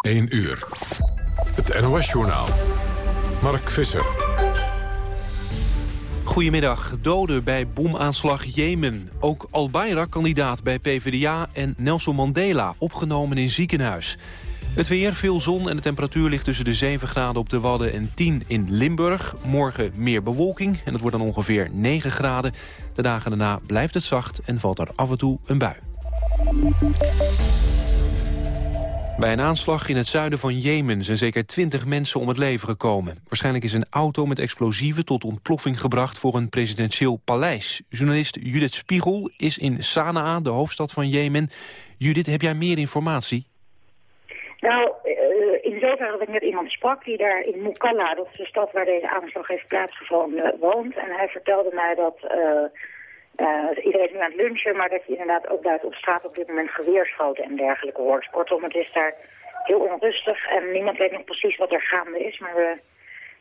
1 uur. Het NOS-journaal. Mark Visser. Goedemiddag. Doden bij bomaanslag Jemen. Ook Al-Bayrak kandidaat bij PvdA en Nelson Mandela opgenomen in ziekenhuis. Het weer, veel zon en de temperatuur ligt tussen de 7 graden op de Wadden en 10 in Limburg. Morgen meer bewolking en het wordt dan ongeveer 9 graden. De dagen daarna blijft het zacht en valt er af en toe een bui. Bij een aanslag in het zuiden van Jemen zijn zeker 20 mensen om het leven gekomen. Waarschijnlijk is een auto met explosieven tot ontploffing gebracht voor een presidentieel paleis. Journalist Judith Spiegel is in Sanaa, de hoofdstad van Jemen. Judith, heb jij meer informatie? Nou, uh, in zoverre dat ik met iemand sprak die daar in Mukalla, dat is de stad waar deze aanslag heeft plaatsgevonden, woont. En hij vertelde mij dat... Uh, uh, iedereen is nu aan het lunchen, maar dat je inderdaad ook buiten op straat op dit moment geweerschoten en dergelijke hoort. Kortom, het is daar heel onrustig en niemand weet nog precies wat er gaande is. Maar uh,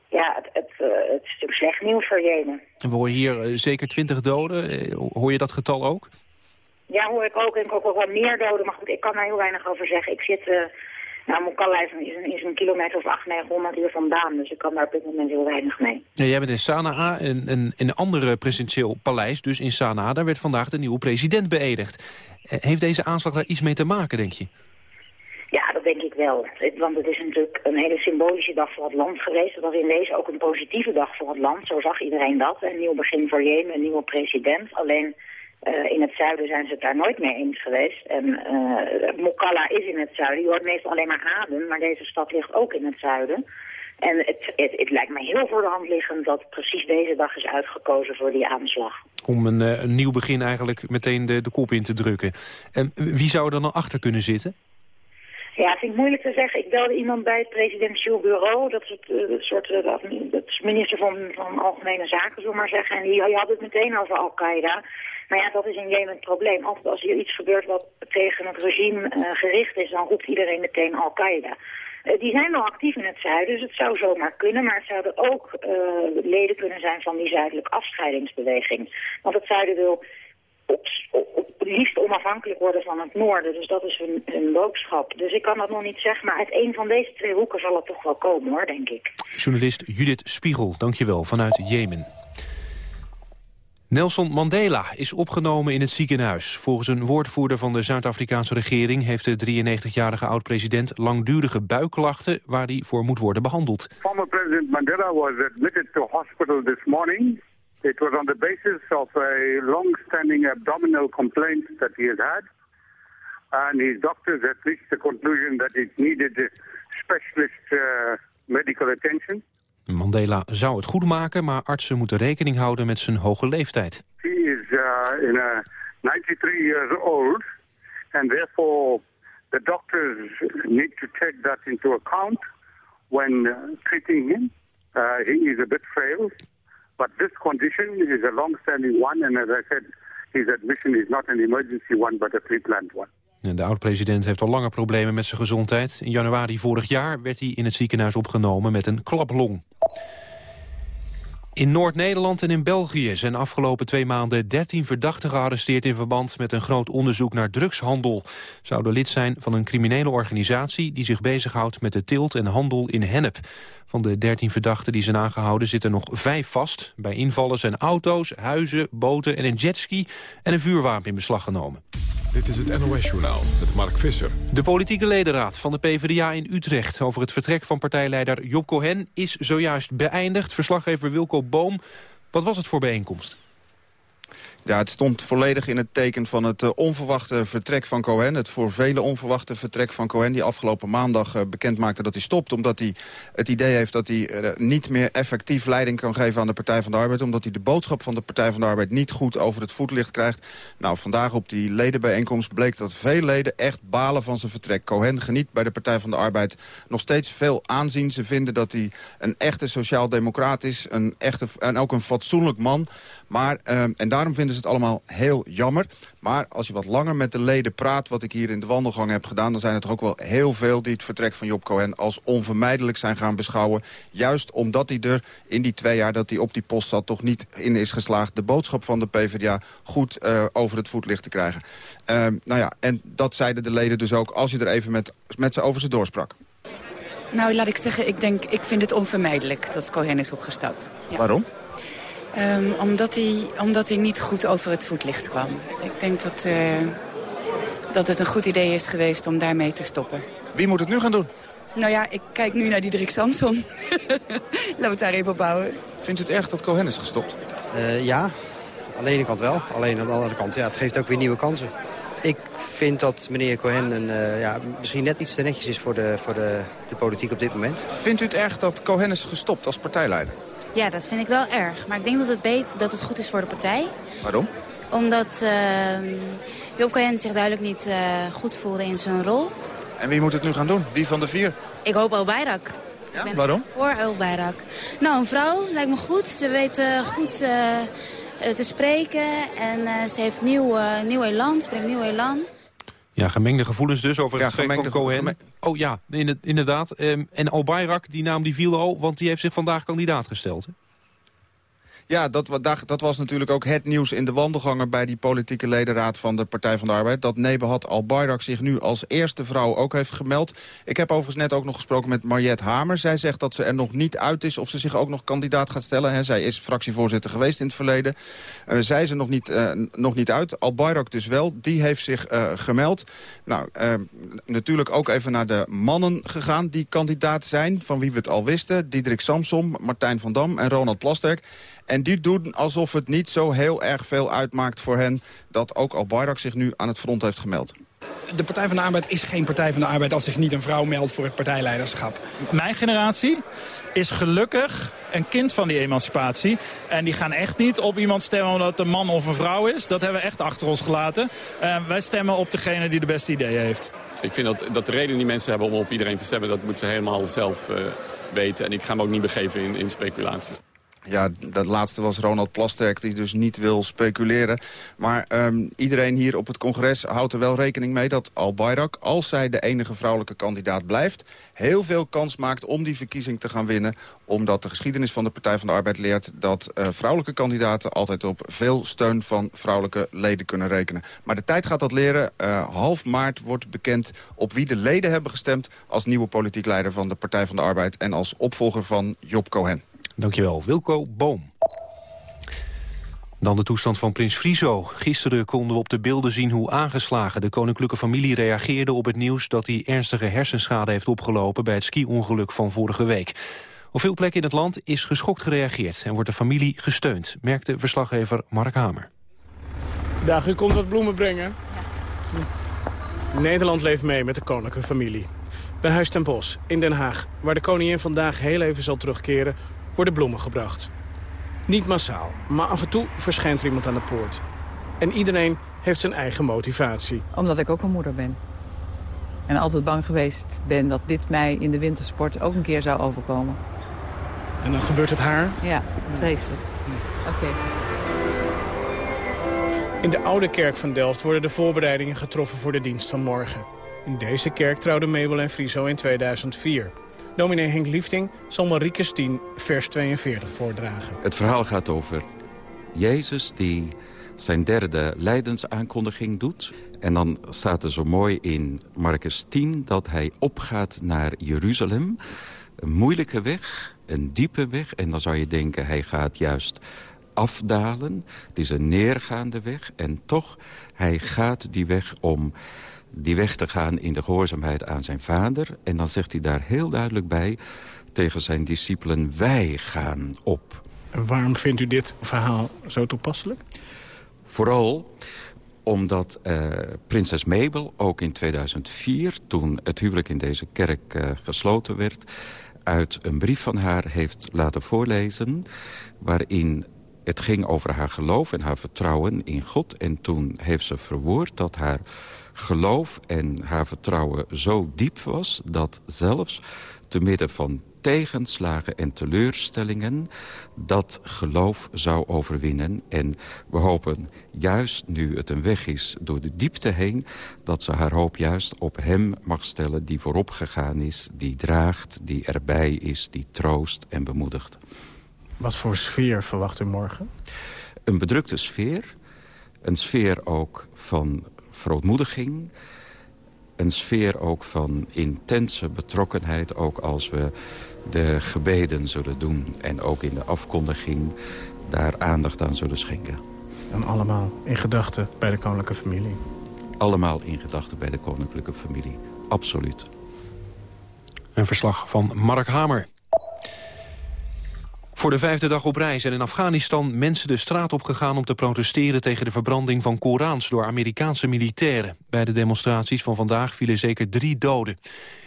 ja, het, het, uh, het, is natuurlijk slecht nieuws voor Jemen. En we horen hier zeker twintig doden. hoor je dat getal ook? Ja, hoor ik ook. En ik ook wel meer doden. Maar goed, ik kan daar heel weinig over zeggen. Ik zit nou, Mokalla is een, is een kilometer of 800, 900 hier vandaan. Dus ik kan daar op dit moment heel weinig mee. Ja, jij bent in Sanaa, een, een, een andere presidentieel paleis. Dus in Sanaa, daar werd vandaag de nieuwe president beëdigd. Eh, heeft deze aanslag daar iets mee te maken, denk je? Ja, dat denk ik wel. Want het is natuurlijk een hele symbolische dag voor het land geweest. Het was in deze ook een positieve dag voor het land. Zo zag iedereen dat. Een nieuw begin voor Jemen, een nieuwe president. Alleen uh, in het zuiden zijn ze het daar nooit mee eens geweest. En uh, Mokalla is in het zuiden. Je hoort meestal alleen maar Aden, maar deze stad ligt ook in het zuiden. En het, het, het, lijkt mij heel voor de hand liggend dat precies deze dag is uitgekozen voor die aanslag. Om een, uh, een nieuw begin eigenlijk meteen de, de kop in te drukken. En wie zou er dan achter kunnen zitten? Ja, vind ik moeilijk te zeggen. Ik belde iemand bij het presidentieel bureau. Dat is het, uh, soort, uh, dat minister van, van Algemene Zaken, zullen maar zeggen. En die, die had het meteen over Al-Qaeda. Maar ja, dat is in Jemen het probleem. Altijd als hier iets gebeurt wat tegen het regime uh, gericht is, dan roept iedereen meteen Al-Qaeda. Uh, die zijn wel actief in het zuiden, dus het zou zomaar kunnen. Maar het zouden ook uh, leden kunnen zijn van die zuidelijke afscheidingsbeweging. Want het zuiden wil op, op, liefst onafhankelijk worden van het noorden. Dus dat is hun, hun boodschap. Dus ik kan dat nog niet zeggen, maar uit een van deze twee hoeken zal het toch wel komen, hoor, denk ik. Journalist Judith Spiegel, dankjewel, vanuit Jemen. Nelson Mandela is opgenomen in het ziekenhuis. Volgens een woordvoerder van de Zuid-Afrikaanse regering... heeft de 93-jarige oud-president langdurige buikklachten... waar hij voor moet worden behandeld. Former President Mandela was admitted to hospital this morning. It was on the basis of a long-standing abdominal complaint that he has had. And his doctors had reached the conclusion that it needed specialist uh, medical attention. Mandela zou het goed maken, maar artsen moeten rekening houden met zijn hoge leeftijd. He is uh, in a 93 years old and therefore the doctors need to take that into account when uh, treating him. Uh, he is a bit frail, but this condition is a long-standing one and as I said, his admission is not an emergency one but a pre-planned one. De oud-president heeft al langer problemen met zijn gezondheid. In januari vorig jaar werd hij in het ziekenhuis opgenomen met een klaplong. In Noord-Nederland en in België zijn afgelopen twee maanden 13 verdachten gearresteerd in verband met een groot onderzoek naar drugshandel. Zouden lid zijn van een criminele organisatie die zich bezighoudt met de teelt en handel in hennep. Van de 13 verdachten die zijn aangehouden zitten nog vijf vast. Bij invallen zijn auto's, huizen, boten en een jetski en een vuurwapen in beslag genomen. Dit is het NOS-journaal met Mark Visser. De politieke ledenraad van de PvdA in Utrecht... over het vertrek van partijleider Job Cohen is zojuist beëindigd. Verslaggever Wilco Boom. Wat was het voor bijeenkomst? Ja, het stond volledig in het teken van het uh, onverwachte vertrek van Cohen. Het voor velen onverwachte vertrek van Cohen... die afgelopen maandag uh, bekend maakte dat hij stopt... omdat hij het idee heeft dat hij uh, niet meer effectief leiding kan geven aan de Partij van de Arbeid... omdat hij de boodschap van de Partij van de Arbeid niet goed over het voetlicht krijgt. Nou, vandaag op die ledenbijeenkomst bleek dat veel leden echt balen van zijn vertrek. Cohen geniet bij de Partij van de Arbeid nog steeds veel aanzien. Ze vinden dat hij een echte sociaal-democraat is, een echte, en ook een fatsoenlijk man... Maar, um, en daarom vinden ze het allemaal heel jammer. Maar als je wat langer met de leden praat, wat ik hier in de wandelgang heb gedaan... dan zijn er toch ook wel heel veel die het vertrek van Job Cohen als onvermijdelijk zijn gaan beschouwen. Juist omdat hij er in die twee jaar dat hij op die post zat... toch niet in is geslaagd de boodschap van de PvdA goed uh, over het voetlicht te krijgen. Uh, nou ja, en dat zeiden de leden dus ook als je er even met, met ze over ze doorsprak. Nou, laat ik zeggen, ik, denk, ik vind het onvermijdelijk dat Cohen is opgestapt. Ja. Waarom? Um, omdat, hij, omdat hij niet goed over het voetlicht kwam. Ik denk dat, uh, dat het een goed idee is geweest om daarmee te stoppen. Wie moet het nu gaan doen? Nou ja, ik kijk nu naar Diederik Samson. Laten we het daar even op houden. Vindt u het erg dat Cohen is gestopt? Uh, ja, aan de ene kant wel. Alleen aan de andere kant, ja, het geeft ook weer nieuwe kansen. Ik vind dat meneer Cohen een, uh, ja, misschien net iets te netjes is voor, de, voor de, de politiek op dit moment. Vindt u het erg dat Cohen is gestopt als partijleider? Ja, dat vind ik wel erg. Maar ik denk dat het, dat het goed is voor de partij. Waarom? Omdat uh, Job Cohen zich duidelijk niet uh, goed voelde in zijn rol. En wie moet het nu gaan doen? Wie van de vier? Ik hoop Al Bayrak. Ja, waarom? Voor Al Bayrak. Nou, een vrouw lijkt me goed. Ze weet uh, goed te spreken. En ze heeft nieuw, nieuw elan. Ze brengt nieuw elan. Ja, gemengde gevoelens dus over het ja, van Cohen. Oh ja, inderdaad. En Al Bayrak, die naam die viel al, want die heeft zich vandaag kandidaat gesteld. Hè? Ja, dat, dat, was natuurlijk ook het nieuws in de wandelganger... bij die politieke ledenraad van de Partij van de Arbeid... dat Nebahat al-Bayrak zich nu als eerste vrouw ook heeft gemeld. Ik heb overigens net ook nog gesproken met Mariette Hamer. Zij zegt dat ze er nog niet uit is of ze zich ook nog kandidaat gaat stellen. Zij is fractievoorzitter geweest in het verleden. Uh, zij is er nog niet, uh, nog niet uit. Al-Bayrak dus wel. Die heeft zich uh, gemeld. Nou, natuurlijk ook even naar de mannen gegaan die kandidaat zijn... van wie we het al wisten. Diederik Samsom, Martijn van Dam en Ronald Plasterk. En die doen alsof het niet zo heel erg veel uitmaakt voor hen... dat ook al Bayrak zich nu aan het front heeft gemeld. De Partij van de Arbeid is geen Partij van de Arbeid... als zich niet een vrouw meldt voor het partijleiderschap. Mijn generatie is gelukkig een kind van die emancipatie. En die gaan echt niet op iemand stemmen omdat het een man of een vrouw is. Dat hebben we echt achter ons gelaten. Uh, wij stemmen op degene die de beste ideeën heeft. Ik vind dat, dat de reden die mensen hebben om op iedereen te stemmen... dat moeten ze helemaal zelf uh, weten. En ik ga me ook niet begeven in, in speculaties. Ja, dat laatste was Ronald Plasterk, die dus niet wil speculeren. Maar um, iedereen hier op het congres houdt er wel rekening mee dat Al-Bayrak... als zij de enige vrouwelijke kandidaat blijft... heel veel kans maakt om die verkiezing te gaan winnen. Omdat de geschiedenis van de Partij van de Arbeid leert... dat uh, vrouwelijke kandidaten altijd op veel steun van vrouwelijke leden kunnen rekenen. Maar de tijd gaat dat leren. Uh, half maart wordt bekend op wie de leden hebben gestemd... als nieuwe politiek leider van de Partij van de Arbeid... en als opvolger van Job Cohen. Dankjewel, Wilco Boom. Dan de toestand van prins Friso. Gisteren konden we op de beelden zien hoe aangeslagen de koninklijke familie reageerde op het nieuws dat hij ernstige hersenschade heeft opgelopen bij het ski-ongeluk van vorige week. Op veel plekken in het land is geschokt gereageerd en wordt de familie gesteund, merkte verslaggever Mark Hamer. Dag, u komt wat bloemen brengen. Nederland leeft mee met de koninklijke familie. Bij Huis ten Bos in Den Haag, waar de koningin vandaag heel even zal terugkeren worden bloemen gebracht. Niet massaal, maar af en toe verschijnt er iemand aan de poort. En iedereen heeft zijn eigen motivatie. Omdat ik ook een moeder ben. En altijd bang geweest ben dat dit mij in de wintersport ook een keer zou overkomen. En dan gebeurt het haar? Ja, vreselijk. Oké. In de oude kerk van Delft worden de voorbereidingen getroffen voor de dienst van morgen. In deze kerk trouwden Mabel en Friso in 2004. Dominee Henk Liefding zal Mariekes 10, vers 42 voordragen. Het verhaal gaat over Jezus die zijn derde lijdensaankondiging doet. En dan staat er zo mooi in Marcus 10 dat hij opgaat naar Jeruzalem. Een moeilijke weg, een diepe weg. En dan zou je denken, hij gaat juist afdalen. Het is een neergaande weg. En toch, hij gaat die weg om die weg te gaan in de gehoorzaamheid aan zijn vader. En dan zegt hij daar heel duidelijk bij tegen zijn discipelen... wij gaan op. En waarom vindt u dit verhaal zo toepasselijk? Vooral omdat uh, prinses Mabel ook in 2004, toen het huwelijk in deze kerk uh, gesloten werd... uit een brief van haar heeft laten voorlezen... waarin het ging over haar geloof en haar vertrouwen in God. En toen heeft ze verwoord dat haar geloof en haar vertrouwen zo diep was... dat zelfs te midden van tegenslagen en teleurstellingen... dat geloof zou overwinnen. En we hopen juist nu het een weg is door de diepte heen... dat ze haar hoop juist op hem mag stellen die voorop gegaan is... die draagt, die erbij is, die troost en bemoedigt. Wat voor sfeer verwacht u morgen? Een bedrukte sfeer. Een sfeer ook van verootmoediging. een sfeer ook van intense betrokkenheid. Ook als we de gebeden zullen doen en ook in de afkondiging daar aandacht aan zullen schenken. En allemaal in gedachten bij de koninklijke familie? Allemaal in gedachten bij de koninklijke familie, absoluut. Een verslag van Mark Hamer. Voor de vijfde dag op reis zijn in Afghanistan mensen de straat opgegaan om te protesteren tegen de verbranding van Korans door Amerikaanse militairen. Bij de demonstraties van vandaag vielen zeker drie doden.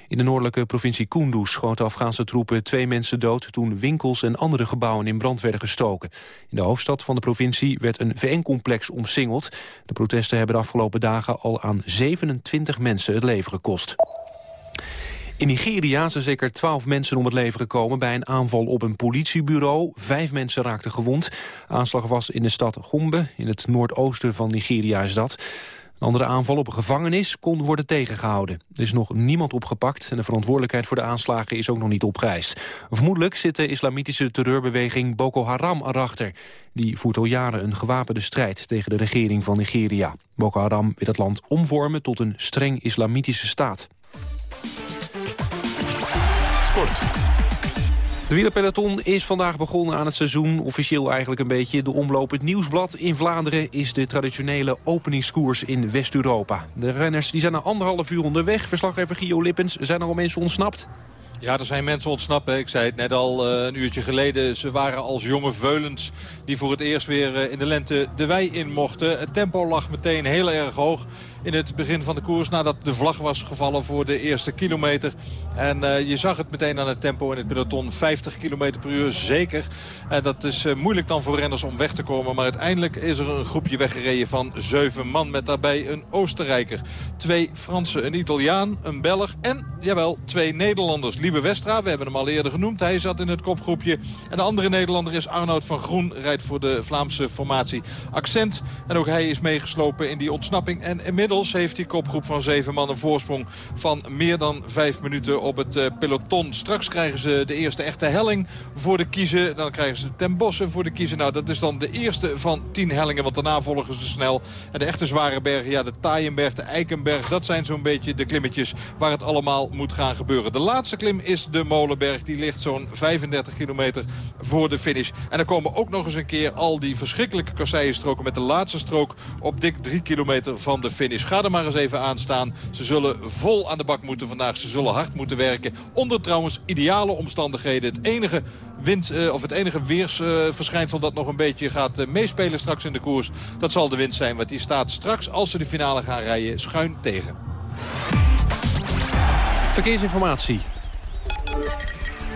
In de noordelijke provincie Kunduz schoten Afghaanse troepen twee mensen dood... toen winkels en andere gebouwen in brand werden gestoken. In de hoofdstad van de provincie werd een VN-complex omsingeld. De protesten hebben de afgelopen dagen al aan 27 mensen het leven gekost. In Nigeria zijn zeker twaalf mensen om het leven gekomen... bij een aanval op een politiebureau. Vijf mensen raakten gewond. Aanslag was in de stad Gombe, in het noordoosten van Nigeria is dat. Een andere aanval op een gevangenis kon worden tegengehouden. Er is nog niemand opgepakt en de verantwoordelijkheid voor de aanslagen is ook nog niet opgeëist. Vermoedelijk zit de islamitische terreurbeweging Boko Haram erachter. Die voert al jaren een gewapende strijd tegen de regering van Nigeria. Boko Haram wil het land omvormen tot een streng islamitische staat. Sport. De wielerpeloton is vandaag begonnen aan het seizoen. Officieel eigenlijk een beetje de omloop. Het Nieuwsblad in Vlaanderen is de traditionele openingskoers in West-Europa. De renners die zijn na anderhalf uur onderweg. Verslaggever Gio Lippens, zijn er al mensen ontsnapt? Ja, er zijn mensen ontsnappen. Ik zei het net al uh, een uurtje geleden. Ze waren als jonge veulens die voor het eerst weer uh, in de lente de wei in mochten. Het tempo lag meteen heel erg hoog in het begin van de koers. Nadat de vlag was gevallen voor de eerste kilometer. En uh, je zag het meteen aan het tempo in het peloton. 50 km per uur zeker. En dat is uh, moeilijk dan voor renners om weg te komen. Maar uiteindelijk is er een groepje weggereden van zeven man. Met daarbij een Oostenrijker. Twee Fransen, een Italiaan, een Belg en, jawel, twee Nederlanders. Liebe Westra, we hebben hem al eerder genoemd. Hij zat in het kopgroepje. En de andere Nederlander is Arnoud van Groen. Rijdt voor de Vlaamse formatie Accent. En ook hij is meegeslopen in die ontsnapping. En inmiddels Heeft die kopgroep van zeven man een voorsprong van meer dan vijf minuten op het uh, peloton. Straks krijgen ze de eerste echte helling voor de kiezen. Dan krijgen ze ten bossen voor de kiezen. Nou, dat is dan de eerste van tien hellingen, want daarna volgen ze snel. En de echte zware bergen, ja, de Taaienberg, de Eikenberg, dat zijn zo'n beetje de klimmetjes waar het allemaal moet gaan gebeuren. De laatste klim is de Molenberg. Die ligt zo'n 35 kilometer voor de finish. En dan komen ook nog eens een keer al die verschrikkelijke kasseienstroken met de laatste strook op dik drie kilometer van de finish. Ga er maar eens even aan staan. Ze zullen vol aan de bak moeten vandaag. Ze zullen hard moeten werken. Onder trouwens ideale omstandigheden. Het enige wind, uh, of het enige weersverschijnsel dat nog een beetje gaat uh, meespelen straks in de koers. Dat zal de wind zijn. Want die staat straks als ze de finale gaan rijden schuin tegen. Verkeersinformatie.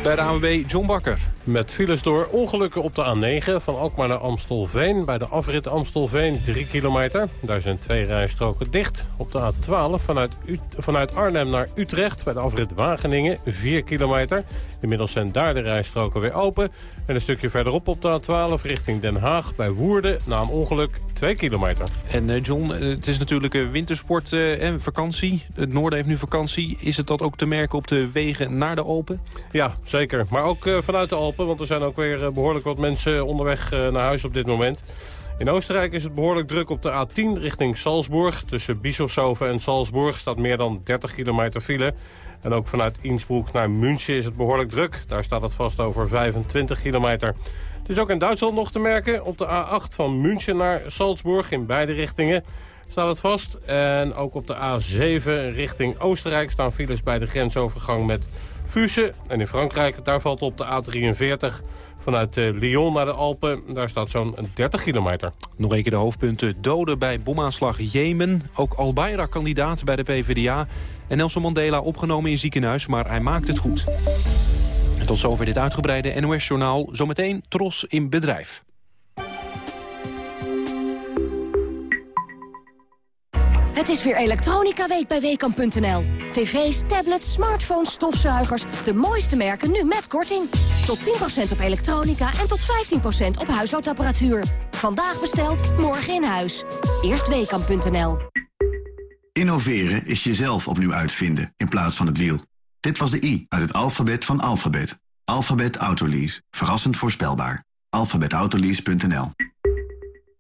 Bij de ANWB John Bakker. Met files door ongelukken op de A9 van Alkmaar naar Amstelveen. Bij de afrit Amstelveen 3 kilometer. Daar zijn twee rijstroken dicht. Op de A12 vanuit, U vanuit Arnhem naar Utrecht. Bij de afrit Wageningen 4 kilometer. Inmiddels zijn daar de rijstroken weer open. En een stukje verderop op de A12 richting Den Haag. Bij Woerden na een ongeluk 2 kilometer. En uh, John, uh, het is natuurlijk uh, wintersport en vakantie. Het noorden heeft nu vakantie. Is het dat ook te merken op de wegen naar de Alpen? Ja, zeker. Maar ook vanuit de Alpen want er zijn ook weer eh, behoorlijk wat mensen onderweg eh, naar huis op dit moment. In Oostenrijk is het behoorlijk druk op de A10 richting Salzburg. Tussen Bischofshofen en Salzburg staat meer dan 30 kilometer file. En ook vanuit Innsbruck naar München is het behoorlijk druk. Daar staat het vast over 25 kilometer. Het is ook in Duitsland nog te merken. Op de A8 van München naar Salzburg in beide richtingen staat het vast. En ook op de A7 richting Oostenrijk staan files bij de grensovergang met Fuse. En in Frankrijk, daar valt op de A43 vanuit uh, Lyon naar de Alpen. Daar staat zo'n 30 kilometer. Nog een keer de hoofdpunten. Doden bij bomaanslag Jemen. Ook Al-Bayrak kandidaat bij de PvdA. En Nelson Mandela opgenomen in ziekenhuis, maar hij maakt het goed. Tot zover dit uitgebreide NOS-journaal. Zometeen Tros in bedrijf. Het is weer Elektronica Week bij Weekamp.nl. TV's, tablets, smartphones, stofzuigers. De mooiste merken nu met korting. Tot 10% op elektronica en tot 15% op huishoudapparatuur. Vandaag besteld, morgen in huis. Eerst Weekamp.nl. Innoveren is jezelf opnieuw uitvinden in plaats van het wiel. Dit was de I uit het alfabet van alfabet. Alphabet Autolease. Verrassend voorspelbaar. alphabetautolease.nl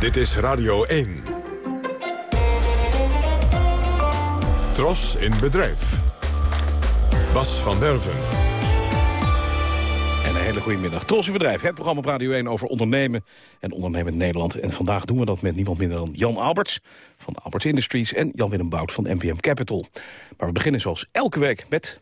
Dit is Radio 1. Tros in bedrijf. Bas van Derven. En een hele goede middag. Tros in bedrijf, het programma op Radio 1 over ondernemen en ondernemend Nederland. En vandaag doen we dat met niemand minder dan Jan Alberts van Alberts Industries... en Jan-Willem Bout van MVM Capital. Maar we beginnen zoals elke week met...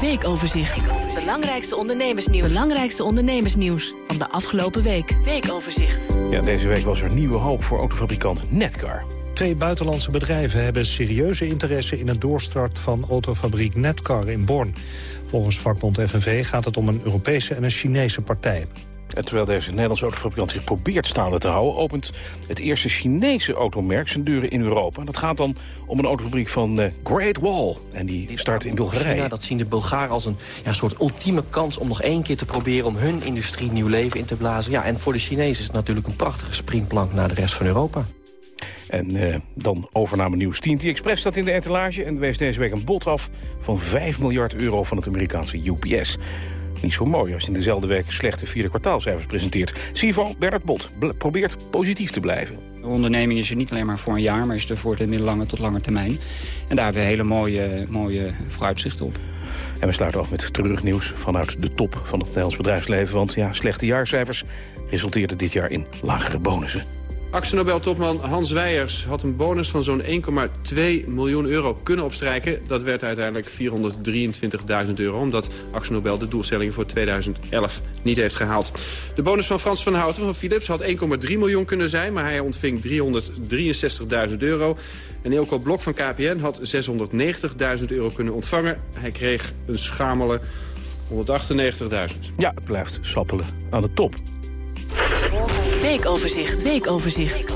Weekoverzicht. Belangrijkste ondernemersnieuws. Belangrijkste ondernemersnieuws van de afgelopen week. Weekoverzicht. Ja, deze week was er nieuwe hoop voor autofabrikant Netcar. Twee buitenlandse bedrijven hebben serieuze interesse in het doorstart van autofabriek Netcar in Born. Volgens vakbond FNV gaat het om een Europese en een Chinese partij. En terwijl deze Nederlandse autofabrikant zich probeert staande te houden... opent het eerste Chinese automerk zijn deuren in Europa. Dat gaat dan om een autofabriek van uh, Great Wall. En die start in Bulgarije. China, dat zien de Bulgaren als een ja, soort ultieme kans... om nog één keer te proberen om hun industrie nieuw leven in te blazen. Ja, en voor de Chinezen is het natuurlijk een prachtige springplank... naar de rest van Europa. En uh, dan overname nieuws. TNT Express staat in de etalage en wees deze week een bod af van 5 miljard euro van het Amerikaanse UPS. Niet zo mooi als in dezelfde week slechte vierde kwartaalcijfers presenteert. Sivo Bernard Bot probeert positief te blijven. De onderneming is er niet alleen maar voor een jaar, maar is er voor de middellange tot lange termijn. En daar hebben we hele mooie, mooie vooruitzichten op. En we sluiten af met terugnieuws vanuit de top van het Nederlands bedrijfsleven. Want ja, slechte jaarcijfers resulteerden dit jaar in lagere bonussen. Actienobel-topman Hans Weijers had een bonus van zo'n 1,2 miljoen euro kunnen opstrijken. Dat werd uiteindelijk 423.000 euro, omdat Actienobel de doelstelling voor 2011 niet heeft gehaald. De bonus van Frans van Houten van Philips had 1,3 miljoen kunnen zijn, maar hij ontving 363.000 euro. En Eelco Blok van KPN had 690.000 euro kunnen ontvangen. Hij kreeg een schamele 198.000. Ja, het blijft sappelen aan de top. Weekoverzicht, weekoverzicht.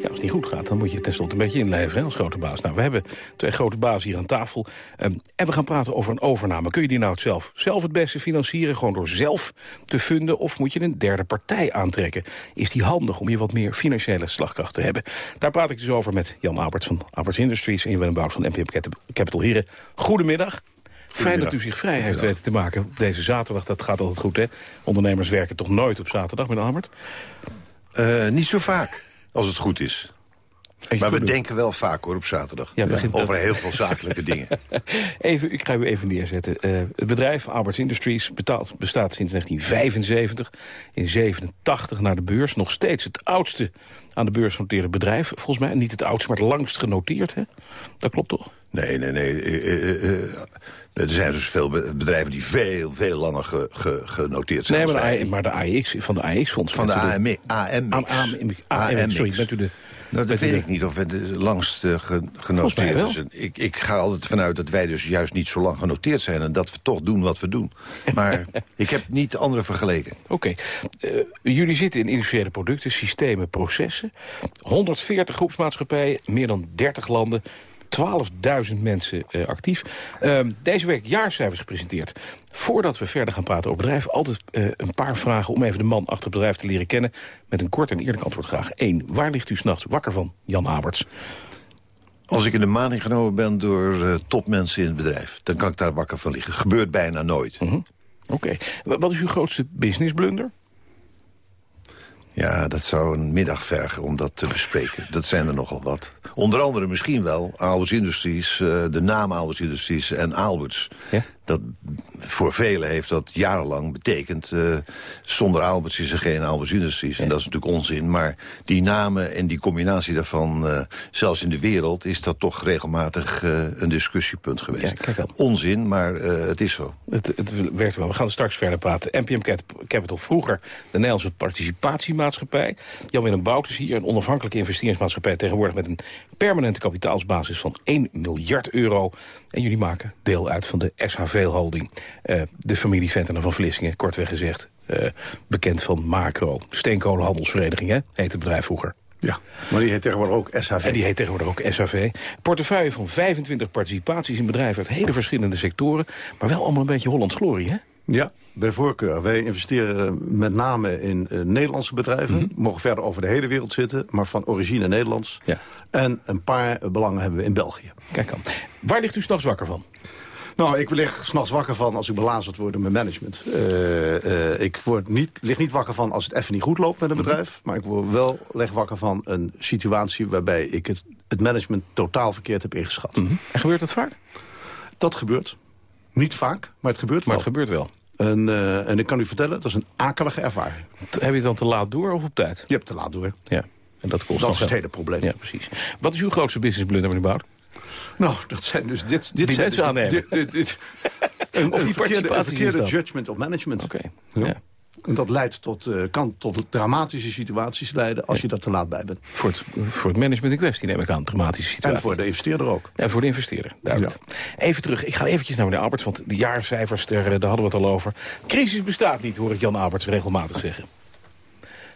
Ja, als het niet goed gaat, dan moet je tenslotte een beetje inleveren als grote baas. Nou, we hebben twee grote bazen hier aan tafel. Um, en we gaan praten over een overname. Kun je die nou het zelf, zelf het beste financieren, gewoon door zelf te funden... of moet je een derde partij aantrekken? Is die handig om je wat meer financiële slagkracht te hebben? Daar praat ik dus over met Jan Albert van Alberts Industries... en Willem Bout van MPM Capital Heren. Goedemiddag. Fijn dat u zich vrij heeft weten te maken deze zaterdag. Dat gaat altijd goed, hè? Ondernemers werken toch nooit op zaterdag, meneer Albert? Uh, niet zo vaak, als het goed is. Maar we denken wel vaak hoor op zaterdag. Ja, over heel veel zakelijke dingen. Even, ik ga u even neerzetten. Uh, het bedrijf Alberts Industries betaalt, bestaat sinds 1975. In 87 naar de beurs. Nog steeds het oudste aan de beurs genoteerde bedrijf. Volgens mij niet het oudste, maar het langst genoteerd. Hè? Dat klopt toch? Nee, nee, nee. Uh, er zijn dus veel bedrijven die veel, veel langer ge, ge, genoteerd zijn. Nee, maar de, maar de AX, van de AX-fonds. Van de AMX. AM, sorry, bent u de... Nou, dat weet ik niet of het de langst uh, genoteerd is. Ik, ik ga altijd vanuit dat wij dus juist niet zo lang genoteerd zijn... en dat we toch doen wat we doen. Maar ik heb niet andere vergeleken. Oké. Okay. Uh, jullie zitten in industriële producten, systemen, processen. 140 groepsmaatschappijen, meer dan 30 landen... 12.000 mensen uh, actief. Uh, deze week jaarcijfers gepresenteerd. Voordat we verder gaan praten over bedrijf... altijd uh, een paar vragen om even de man achter het bedrijf te leren kennen. Met een kort en eerlijk antwoord graag. 1. Waar ligt u s'nachts wakker van, Jan Haberts? Als ik in de maan genomen ben door uh, topmensen in het bedrijf... dan kan ik daar wakker van liggen. Gebeurt bijna nooit. -huh. Oké. Okay. Wat is uw grootste business blunder? Ja, dat zou een middag vergen om dat te bespreken. Dat zijn er nogal wat. Onder andere misschien wel Alberts Industries, uh, de naam Alberts Industries en Alberts. Ja? Dat, voor velen heeft dat jarenlang betekend... Uh, zonder Alberts is er geen Alberts Industries. En dat is natuurlijk onzin. Maar die namen en die combinatie daarvan... Uh, zelfs in de wereld is dat toch regelmatig uh, een discussiepunt geweest. Ja, onzin, maar het is zo. Het, het, werkt wel. We gaan straks verder praten. NPM Capital vroeger de Nederlandse participatiemaatschappij. Jan-Willem Bout is hier, een onafhankelijke investeringsmaatschappij... tegenwoordig met een permanente kapitaalsbasis van 1 miljard euro. En jullie maken deel uit van de SHV Holding. Uh, de familie Ventenen van Vlissingen, kortweg gezegd. Uh, bekend van Macro. Steenkolenhandelsvereniging, hè? heet het bedrijf vroeger. Ja, maar die heet tegenwoordig ook SHV. En die heet tegenwoordig ook SHV. Portefeuille van 25 participaties in bedrijven uit hele verschillende sectoren. Maar wel allemaal een beetje Hollands glorie, hè? Ja, bij voorkeur. Wij investeren met name in uh, Nederlandse bedrijven. Mm Mogen verder over de hele wereld zitten, maar van origine Nederlands. Ja. En een paar belangen hebben we in België. Kijk dan. Waar ligt u s'nachts wakker van? Nou, ik lig s'nachts wakker van als ik belazerd word door mijn management. Uh, uh, ik word niet, lig niet wakker van als het even niet goed loopt met een mhm. bedrijf. Maar ik word wel leg wakker van een situatie waarbij ik het, het management totaal verkeerd heb ingeschat. Mm En gebeurt dat vaak? Dat gebeurt. Niet vaak, maar het gebeurt wel. Maar het gebeurt wel. En, uh, en ik kan u vertellen, dat is een akelige ervaring. Heb je het dan te laat door of op tijd? Je hebt te laat door. Ja. En dat kost dat is het hele probleem. Ja, precies. Wat is uw grootste business blunder, meneer Bout? Nou, dat zijn dus dit... dit die zijn mensen dus, aannemen. Dit, dit, een, of die een verkeerde, een verkeerde judgment op management. Oké. Okay. Ja. En dat leidt tot, uh, kan tot dramatische situaties leiden als ja. je daar te laat bij bent. Voor het, voor het management in kwestie neem ik aan, dramatische situaties. En voor de investeerder ook. En voor de investeerder, duidelijk. Ja. Even terug, ik ga eventjes naar meneer Alberts, want de jaarcijfers, daar, daar hadden we het al over. Crisis bestaat niet, hoor ik Jan Alberts regelmatig zeggen.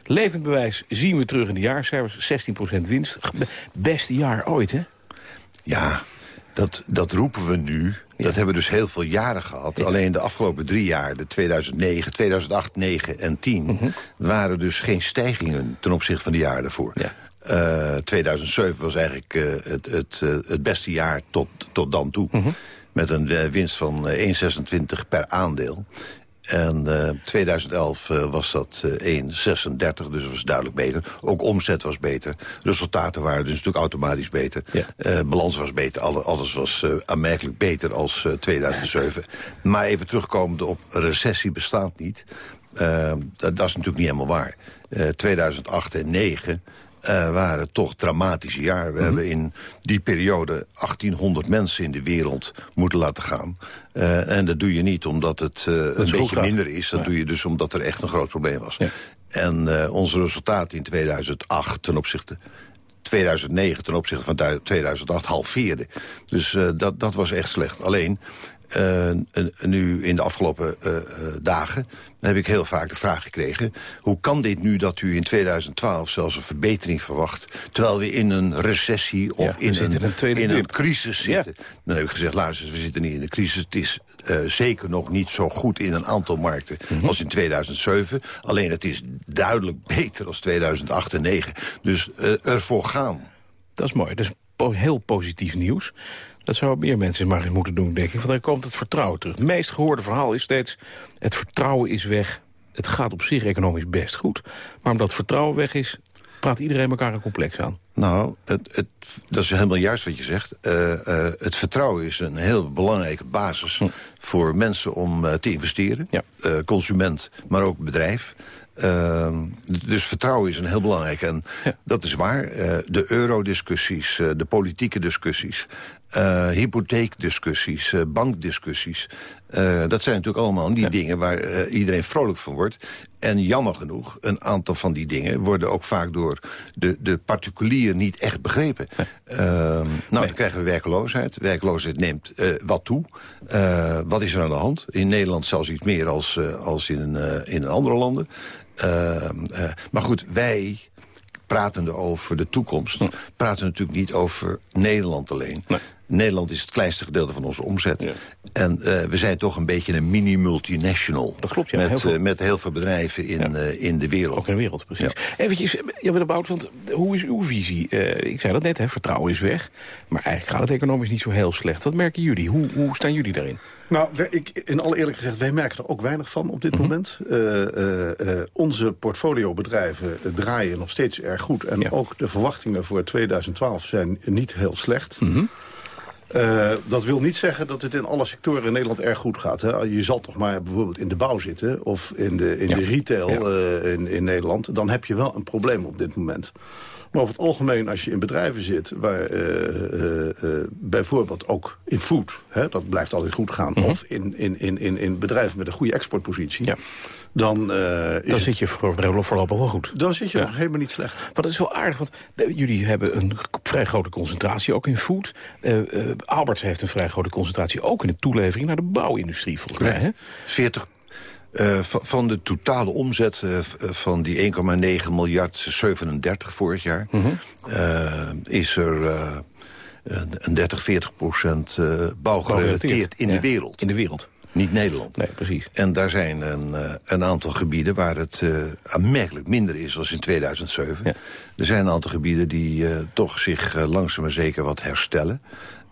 Levend bewijs zien we terug in de jaarcijfers, 16% winst. Beste jaar ooit, hè? Ja, dat, dat roepen we nu. Ja. Dat hebben we dus heel veel jaren gehad. Ja. Alleen de afgelopen drie jaar, de 2009, 2008, 9 en 10... Mm -hmm. waren dus geen stijgingen ten opzichte van de jaren daarvoor. Ja. Uh, 2007 was eigenlijk uh, het, het, uh, het beste jaar tot, tot dan toe. Mm -hmm. Met een winst van 1,26 per aandeel. En uh, 2011 uh, was dat uh, 1,36, dus dat was duidelijk beter. Ook omzet was beter. Resultaten waren dus natuurlijk automatisch beter. Ja. balans was beter. Alle, alles was aanmerkelijk beter als 2007. maar even terugkomende op recessie bestaat niet. Dat, dat, is natuurlijk niet helemaal waar. 2008 en 2009 uh, waren toch dramatische jaar. We mm -hmm. hebben in die periode 1800 mensen in de wereld moeten laten gaan. Uh, en dat doe je niet omdat het uh, een beetje gaat. minder is. Dat ja. doe je dus omdat er echt een groot probleem was. Ja. En onze resultaten in 2008 ten opzichte 2009 ten opzichte van 2008 halveerde. Dus uh, dat, dat was echt slecht. Alleen, uh, nu in de afgelopen uh, dagen heb ik heel vaak de vraag gekregen... hoe kan dit nu dat u in 2012 zelfs een verbetering verwacht... terwijl we in een recessie of ja, in, een, in een crisis zitten? Ja. Dan heb ik gezegd, luister, we zitten niet in een crisis. Het is uh, zeker nog niet zo goed in een aantal markten mm -hmm. als in 2007. Alleen het is duidelijk beter als 2008 en 2009. Dus ervoor gaan. Dat is mooi. Dus po heel positief nieuws. Dat zouden meer mensen maar eens moeten doen, denk ik. Want dan komt het vertrouwen terug. Het meest gehoorde verhaal is steeds... het vertrouwen is weg. Het gaat op zich economisch best goed. Maar omdat vertrouwen weg is, praat iedereen elkaar een complex aan. Nou, het, het, dat is helemaal juist wat je zegt. Uh, uh, het vertrouwen is een heel belangrijke basis... Hm. voor mensen om uh, te investeren. Ja. consument, maar ook bedrijf. Uh, dus vertrouwen is een heel belangrijk. En ja. dat is waar. Uh, de eurodiscussies, uh, de politieke discussies... Uh, hypotheekdiscussies, bankdiscussies... dat zijn natuurlijk allemaal die ja. dingen waar iedereen vrolijk van wordt. En jammer genoeg, een aantal van die dingen... worden ook vaak door de, de particulier niet echt begrepen. Ja. nou, nee. dan krijgen we werkloosheid. Werkloosheid neemt wat toe. wat is er aan de hand? In Nederland zelfs iets meer als, als in, in andere landen. Uh, uh, maar goed, wij pratende over de toekomst... Hm. praten natuurlijk niet over Nederland alleen. Nee. Nederland is het kleinste gedeelte van onze omzet. Ja. En uh, we zijn toch een beetje een mini-multinational. Dat klopt, ja. Met heel, veel... met heel veel bedrijven in, ja. in de wereld. Ook in de wereld, precies. Eventjes, ja, de Bout, want hoe is uw visie? ik zei dat net, hè, vertrouwen is weg. Maar eigenlijk gaat het economisch niet zo heel slecht. Wat merken jullie? Hoe, hoe staan jullie daarin? Nou, ik, in alle eerlijk gezegd, wij merken er ook weinig van op dit mm -hmm. moment. Uh, uh, uh, onze portfoliobedrijven draaien nog steeds erg goed. En ja. ook de verwachtingen voor 2012 zijn niet heel slecht. Mm -hmm. Uh, dat wil niet zeggen dat het in alle sectoren in Nederland erg goed gaat. Hè? Je zal toch maar bijvoorbeeld in de bouw zitten... of in de, in de retail uh, in, in Nederland. Dan heb je wel een probleem op dit moment. Maar over het algemeen, als je in bedrijven zit... waar uh, uh, bijvoorbeeld ook in food, hè, dat blijft altijd goed gaan... Mhm. of in, in, in, in, in bedrijven met een goede exportpositie... Ja. Dan, dan zit je voor, voorlopig wel goed. Dan zit je nog helemaal niet slecht. Maar dat is wel aardig, want jullie hebben een vrij grote concentratie ook in food. Alberts heeft een vrij grote concentratie ook in de toelevering naar de bouwindustrie, volgens mij. Hè? 40 uh, van de totale omzet uh, van die 1,9 miljard 37 vorig jaar... Mhm. Mm -hmm. is er een 30, 40 procent bouw gerelateerd in ja. de wereld. In de wereld. Niet Nederland. Nee, precies. En daar zijn een, een aantal gebieden waar het aanmerkelijk minder is dan in 2007. Ja. Er zijn een aantal gebieden die toch zich langzaam maar zeker wat herstellen.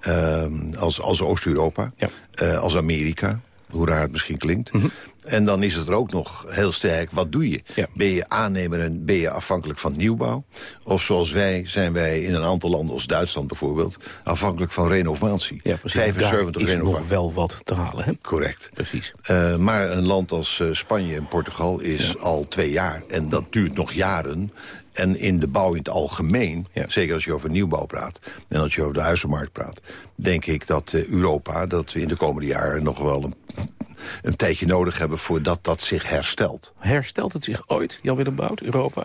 Ehm, als als Oost-Europa, ja. als Amerika hoe raar het misschien klinkt. Mhm. En dan is het er ook nog heel sterk, wat doe je? Ja. Ben je aannemer en ben je afhankelijk van nieuwbouw? Of zoals wij, zijn wij in een aantal landen als Duitsland bijvoorbeeld... afhankelijk van renovatie. Ja, precies. 75 Daar is nog wel wat te halen, hè? Correct. Precies. Uh, maar een land als uh, Spanje en Portugal is ja. al twee jaar. En dat duurt nog jaren. En in de bouw in het algemeen, ja. zeker als je over nieuwbouw praat... en als je over de huizenmarkt praat... denk ik dat uh, Europa, dat we in de komende jaren nog wel een, een tijdje nodig hebben... voordat dat zich herstelt. Herstelt het zich ooit, Jan-Willem Bout, Europa?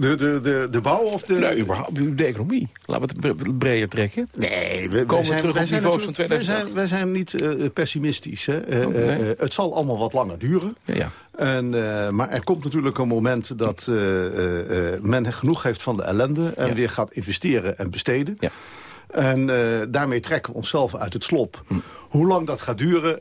De, de, de, de bouw of de... Nee, überhaupt de economie. Laten we het breder trekken. Nee, we, Komen zijn, terug op zijn niveaus van natuurlijk- 2008. Wij zijn, wij zijn niet uh, pessimistisch. Hè? Uh, Oh, nee. uh, het zal allemaal wat langer duren. Ja, ja. En, uh, maar er komt natuurlijk een moment dat uh, uh, uh, men genoeg heeft van de ellende... en Ja. weer gaat investeren en besteden. Ja. En uh, daarmee trekken we onszelf uit het slop. Hm. Hoe lang dat gaat duren,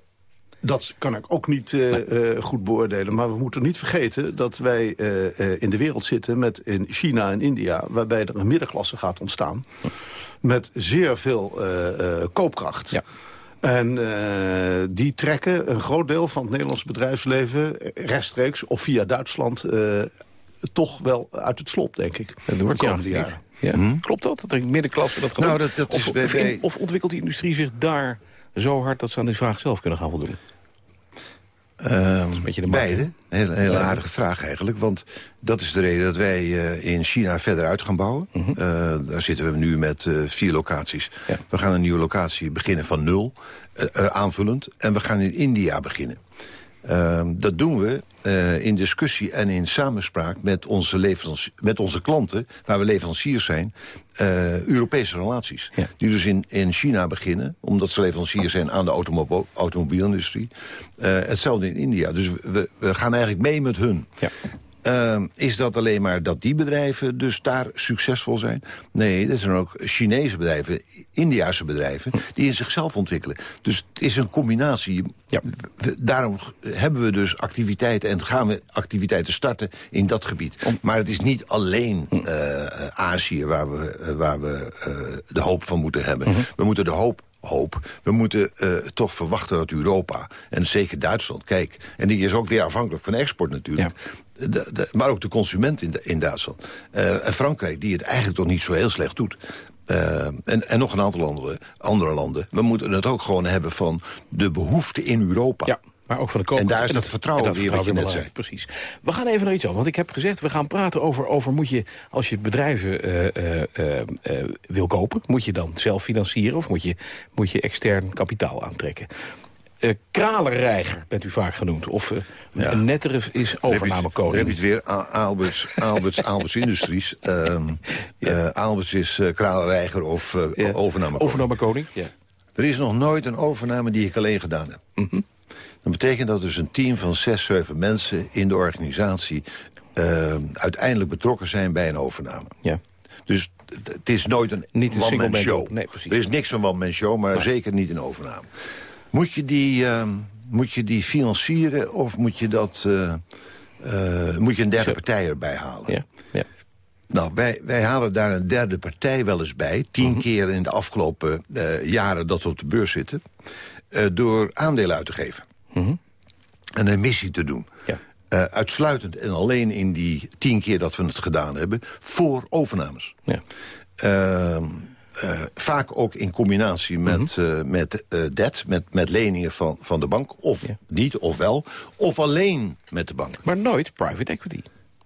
dat kan ik ook niet uh, uh, goed beoordelen. Maar we moeten niet vergeten dat wij uh, uh, in de wereld zitten... met in China en India, waarbij er een middenklasse gaat ontstaan... met zeer veel uh, uh, koopkracht. Ja. En uh, die trekken een groot deel van het Nederlands bedrijfsleven... rechtstreeks of via Duitsland uh, toch wel uit het slop, denk ik. Dat de wordt ja, komende jaren. Ja. Hm? Klopt dat? Dat de middenklasse dat gewoon... Nou, dat- dat is of, bij- of, bij- of ontwikkelt die industrie zich daar zo hard... dat ze aan die vraag zelf kunnen gaan voldoen? Een beetje de beide. Een hele, hele Ja. aardige vraag eigenlijk. Want dat is de reden dat wij eh, in China verder uit gaan bouwen. Mhm. Eh, daar zitten we nu met eh, vier locaties. We gaan een nieuwe locatie beginnen van nul. aanvullend. En we gaan in India beginnen. Ehm, dat doen we eh, in discussie en in samenspraak met onze, leveranciers, met onze klanten... waar we leveranciers zijn, eh, Europese relaties. Ja. Die dus in, in China beginnen, omdat ze leveranciers zijn aan de automo automobielindustrie. Eh, hetzelfde in India. Dus we, we gaan eigenlijk mee met hun. Ja. Ehm, is dat alleen maar dat die bedrijven dus daar succesvol zijn? Nee, er zijn ook Chinese bedrijven, Indiase bedrijven... die in zichzelf ontwikkelen. Dus het is een combinatie. Ja. Daarom hebben we dus activiteiten en gaan we activiteiten starten in dat gebied. Maar het is niet alleen eh, Azië waar we, eh, waar we eh, de hoop van moeten hebben. We moeten de hoop hoop. We moeten eh, toch verwachten dat Europa, en zeker Duitsland, kijk... en die is ook weer afhankelijk van export natuurlijk... De, de- maar ook de consument in, de- in Duitsland. Eh, en Frankrijk, die het eigenlijk toch niet zo heel slecht doet. Eh, en, en nog een aantal andere, andere landen. We moeten het ook gewoon hebben van de behoefte in Europa. Ja, maar ook van de En daar is dat vertrouwen en dat weer wat je net vertrouwen Precies. We gaan even naar iets anders. Want ik heb gezegd, we gaan praten over, over moet je, als je bedrijven eh, wil kopen... moet je dan zelf financieren of moet je, moet je extern kapitaal aantrekken? Eh kralenreiger bent u vaak genoemd. Of eh, een nettere is overnamekoning. Dan heb je het weer, Alberts, Alberts, Alberts Industries. Ehm eh, Alberts is uh, kralenreiger of uh, overnamekoning. Overnamekoning, ja. Er is nog nooit een overname die ik alleen gedaan heb. Mhm. Dat betekent dat dus een team van zes, zeven mensen in de organisatie... eh, uiteindelijk betrokken zijn bij een overname. Ja. Dus het- is nooit een Niet een one-man show. Nee, precies. Er is niks van one-man show, maar zeker niet een overname. Moet je die, ehm, moet je die financieren of moet je, dat, eh, eh, moet je een derde partij erbij halen? Ja, ja. Nou, wij, wij halen daar een derde partij wel eens bij. Tien Mhm. keer in de afgelopen eh, jaren dat we op de beurs zitten. door aandelen uit te geven. Mhm. En een missie te doen. Ja. Uitsluitend en alleen in die tien keer dat we het gedaan hebben... voor overnames. Ja. Ehm, eh, vaak ook in combinatie met, Mhm. met eh, debt, met, met leningen van, van de bank. Of niet, of wel. Of alleen met de bank. Maar nooit private equity,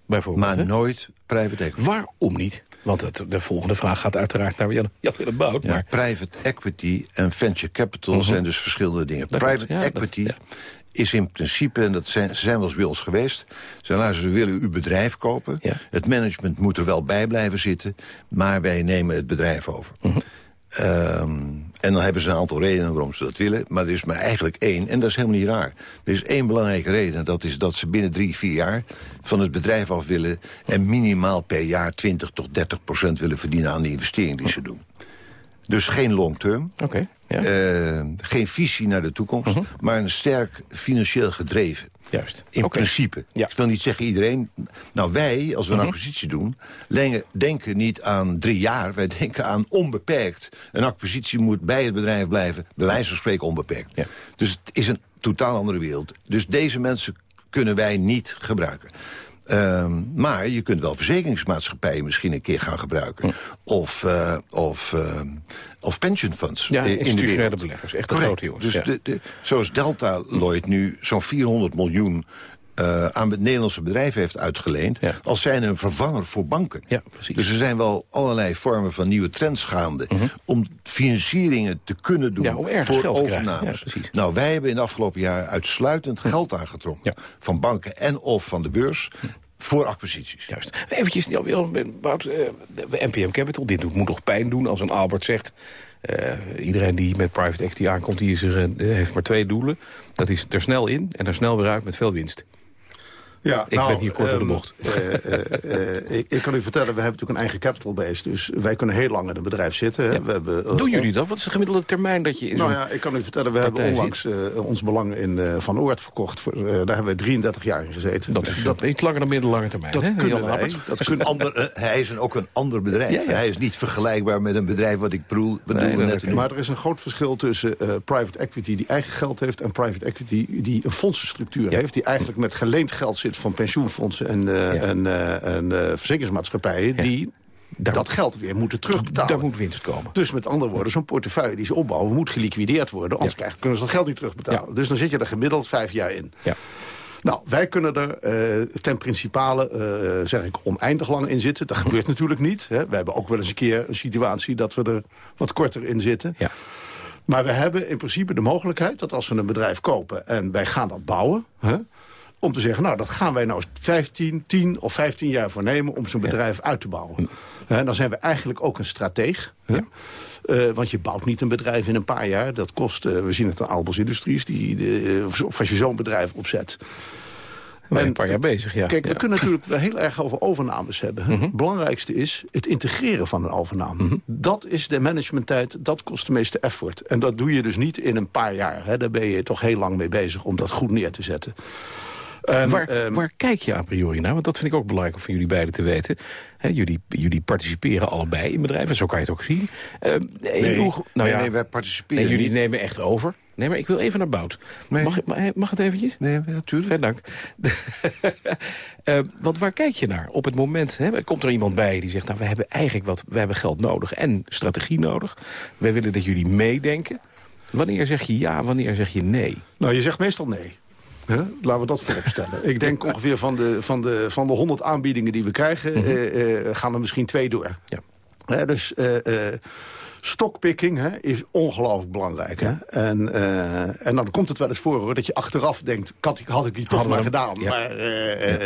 bijvoorbeeld. Maar hè? nooit private equity. Waarom niet? Want het, de volgende vraag gaat uiteraard naar Jan, Jan Bout. Ja, Maar private equity en venture capital Mhm. zijn dus verschillende dingen. Dat private dat- equity is in principe, en dat zijn, ze zijn wel eens bij ons geweest... ze luisteren, we willen uw bedrijf kopen. Het management moet er wel bij blijven zitten... maar wij nemen het bedrijf over. Mhm. Ehm, en dan hebben ze een aantal redenen waarom ze dat willen. Maar er is maar eigenlijk één, en dat is helemaal niet raar. Er is één belangrijke reden. Dat is dat ze binnen drie, vier jaar van het bedrijf af willen... en minimaal per jaar 20 tot 30 procent willen verdienen aan de investering die ze doen. Dus geen long term. Oké. Eh, geen visie naar de toekomst. Maar een sterk financieel gedreven. Juist. In principe. Ik wil niet zeggen iedereen... Nou, wij, als we een Mhm. acquisitie doen... denken niet aan drie jaar. Wij denken aan onbeperkt. Een acquisitie moet bij het bedrijf blijven. Bij wijze van spreken onbeperkt. Dus het is een totaal andere wereld. Dus deze mensen kunnen wij niet gebruiken. Ehm, maar je kunt wel verzekeringsmaatschappijen misschien een keer gaan gebruiken. Of, eh, of, ehm, of pension funds. Ja, in- institutionele beleggers, echt Correct. grote jongens, Dus ja. de, de, zoals Delta Lloyd nu zo'n 400 miljoen eh, aan het Nederlandse bedrijf heeft uitgeleend... als zijn een vervanger voor banken. dus er zijn wel allerlei vormen van nieuwe trends gaande... om financieringen te kunnen doen Mhm. Ja, om voor overnames. Ja, nou, wij hebben in de afgelopen jaren uitsluitend geld aangetrokken... van banken en of van de beurs voor acquisities. Juist. Eventjes, Bout, eh, de NPM Capital, dit moet toch pijn doen als een Albert zegt... eh, iedereen die met private equity aankomt, die is er, eh, heeft maar twee doelen. Dat is er snel in en er snel weer uit met veel winst. Ja, Ik ben hier kort door de ehm, bocht. eh, eh, eh, ik, ik kan u vertellen, we hebben natuurlijk een eigen capital base. Dus wij kunnen heel lang in een bedrijf zitten. hè. We hebben, Doen jullie dat? Wat is de gemiddelde termijn dat je in Nou ja, ik kan u vertellen, we hebben onlangs eh, ons belang in eh, Van Oort verkocht. Voor, eh, daar hebben we 33 jaar in gezeten. Dat is iets langer dan middellange termijn. Dat hè, kunnen Jan wij. Dat kunnen Ander, hij is een, ook een ander bedrijf. Ja, ja. Hij is niet vergelijkbaar met een bedrijf wat ik bedoel, bedoelde net. Maar er is een groot verschil tussen eh, private equity die eigen geld heeft... en private equity die een fondsenstructuur heeft... die eigenlijk met geleend geld zit van pensioenfondsen en, en, en eh, verzekeringsmaatschappijen... die dat geld weer moeten terugbetalen. Daar moet winst komen. Dus met andere woorden, zo'n portefeuille die ze opbouwen... moet geliquideerd worden, anders krijgen- kunnen ze dat geld niet terugbetalen. Dus dan zit je er gemiddeld vijf jaar in. Ja. Nou, wij kunnen er ten principale, zeg ik, oneindig lang in zitten. Dat gebeurt natuurlijk niet. Hè. We hebben ook wel eens een keer een situatie dat we er wat korter in zitten. Ja. Maar we hebben in principe de mogelijkheid dat als we een bedrijf kopen... en wij gaan dat bouwen... Hè, om te zeggen, nou, dat gaan wij nou 15, 10 of 15 jaar voor nemen... om zo'n bedrijf uit te bouwen. Hè, dan zijn we eigenlijk ook een strateeg. Eh, want je bouwt niet een bedrijf in een paar jaar. Dat kost, eh, we zien het aan Albers Industries... Die, de, of als je zo'n bedrijf opzet... We zijn een paar jaar bezig, ja. Kijk, we Ja. kunnen natuurlijk wel heel erg over overnames hebben. Mhm. Het belangrijkste is het integreren van een overname. Dat is de managementtijd, dat kost de meeste effort. En dat doe je dus niet in een paar jaar. Hè. Daar ben je toch heel lang mee bezig om dat goed neer te zetten. En, waar, ehm, waar kijk je a priori naar? Want dat vind ik ook belangrijk om van jullie beiden te weten. Hè, jullie, jullie participeren allebei in bedrijven, zo kan je het ook zien. Ehm, Nee, hoe- nou nee, ja, nee, wij participeren nee, jullie niet. nemen echt over. Nee, maar ik wil even naar Bout. Mag, ik- mag, mag het eventjes? Nee, natuurlijk. Vet dank. Eh, want waar kijk je naar? Op het moment, hè, komt er iemand bij die zegt... nou, we hebben eigenlijk wat, we hebben geld nodig en strategie nodig. Wij willen dat jullie meedenken. Wanneer zeg je ja, wanneer zeg je nee? Nou, je zegt meestal nee. Hè? Laten we dat voorop stellen. Ik denk ongeveer van de, van, de, van de 100 aanbiedingen die we krijgen... Mhm. eh, eh, gaan er misschien twee door. Ja. Dus eh, stockpicking hè, is ongelooflijk belangrijk. Hè? En, en dan komt het wel eens voor hoor, dat je achteraf denkt... Had ik, had ik die toch Hadden maar gedaan. ja. Maar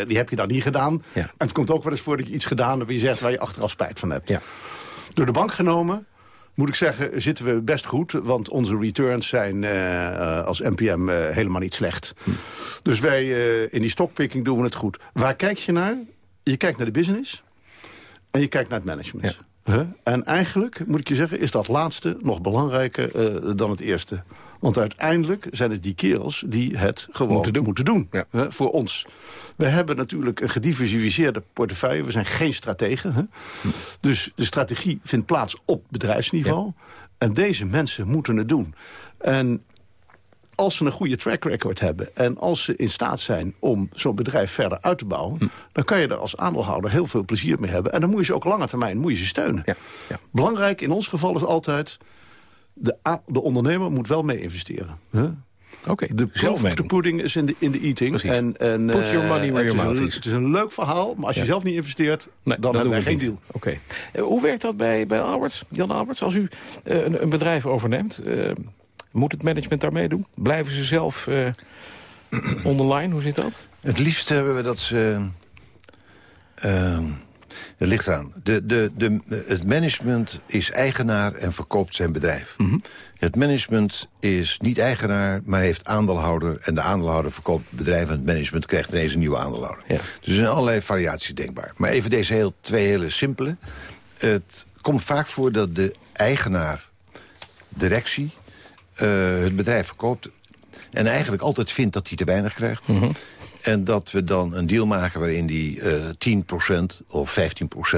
die heb je dan niet gedaan. Ja. En het komt ook wel eens voor dat je iets gedaan hebt... waar je zegt waar je achteraf spijt van hebt. Ja. Door de bank genomen moet ik zeggen, zitten we best goed. Want onze returns zijn eh, eh, als NPM eh, helemaal niet slecht. Dus wij in die stockpicking doen we het goed. Waar kijk je naar? Je kijkt naar de business. En je kijkt naar het management. Huh? En eigenlijk, moet ik je zeggen, is dat laatste nog belangrijker dan het eerste. Want uiteindelijk zijn het die kerels die het gewoon moeten doen, hè, voor ons. We hebben natuurlijk een gediversifieerde portefeuille. We zijn geen strategen. Hè? Dus de strategie vindt plaats op bedrijfsniveau. En deze mensen moeten het doen. En als ze een goede track record hebben... en als ze in staat zijn om zo'n bedrijf verder uit te bouwen... Hm. dan kan je er als aandeelhouder heel veel plezier mee hebben. En dan moet je ze ook lange termijn moet je ze steunen. Ja. Belangrijk in ons geval is altijd... de, a- de ondernemer moet wel mee investeren. Huh? Oké, De proof of the pudding is in de, in de eating. Precies. En, en, Put your eh, money where het your is mouth een, is. Het is een leuk verhaal, maar als je Ja. zelf niet investeert... Nee, dan, hebben wij geen deal. Oké. Eh, hoe werkt dat bij, bij Alberts, Jan Alberts? Als u eh, een, een bedrijf overneemt, eh, moet het management daarmee doen? Blijven ze zelf eh online? Hoe zit dat? Het liefst hebben we dat ze... het ligt eraan. De, de, de, het management is eigenaar en verkoopt zijn bedrijf. Mhm. Het management is niet eigenaar, maar heeft aandeelhouder. En de aandeelhouder verkoopt het bedrijf en het management krijgt ineens een nieuwe aandeelhouder. Dus er zijn allerlei variaties denkbaar. Maar even deze heel, twee hele simpele. Het komt vaak voor dat de eigenaar, directie, eh, het bedrijf verkoopt... en eigenlijk altijd vindt dat hij te weinig krijgt. En dat we dan een deal maken waarin die eh 10% of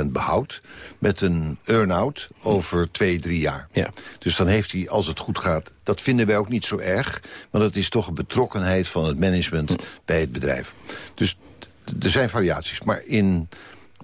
15% behoudt... met een earn-out over twee, drie jaar. Ja. Dus dan heeft hij, als het goed gaat... dat vinden wij ook niet zo erg... want het is toch een betrokkenheid van het management bij het bedrijf. Dus er zijn variaties. Maar in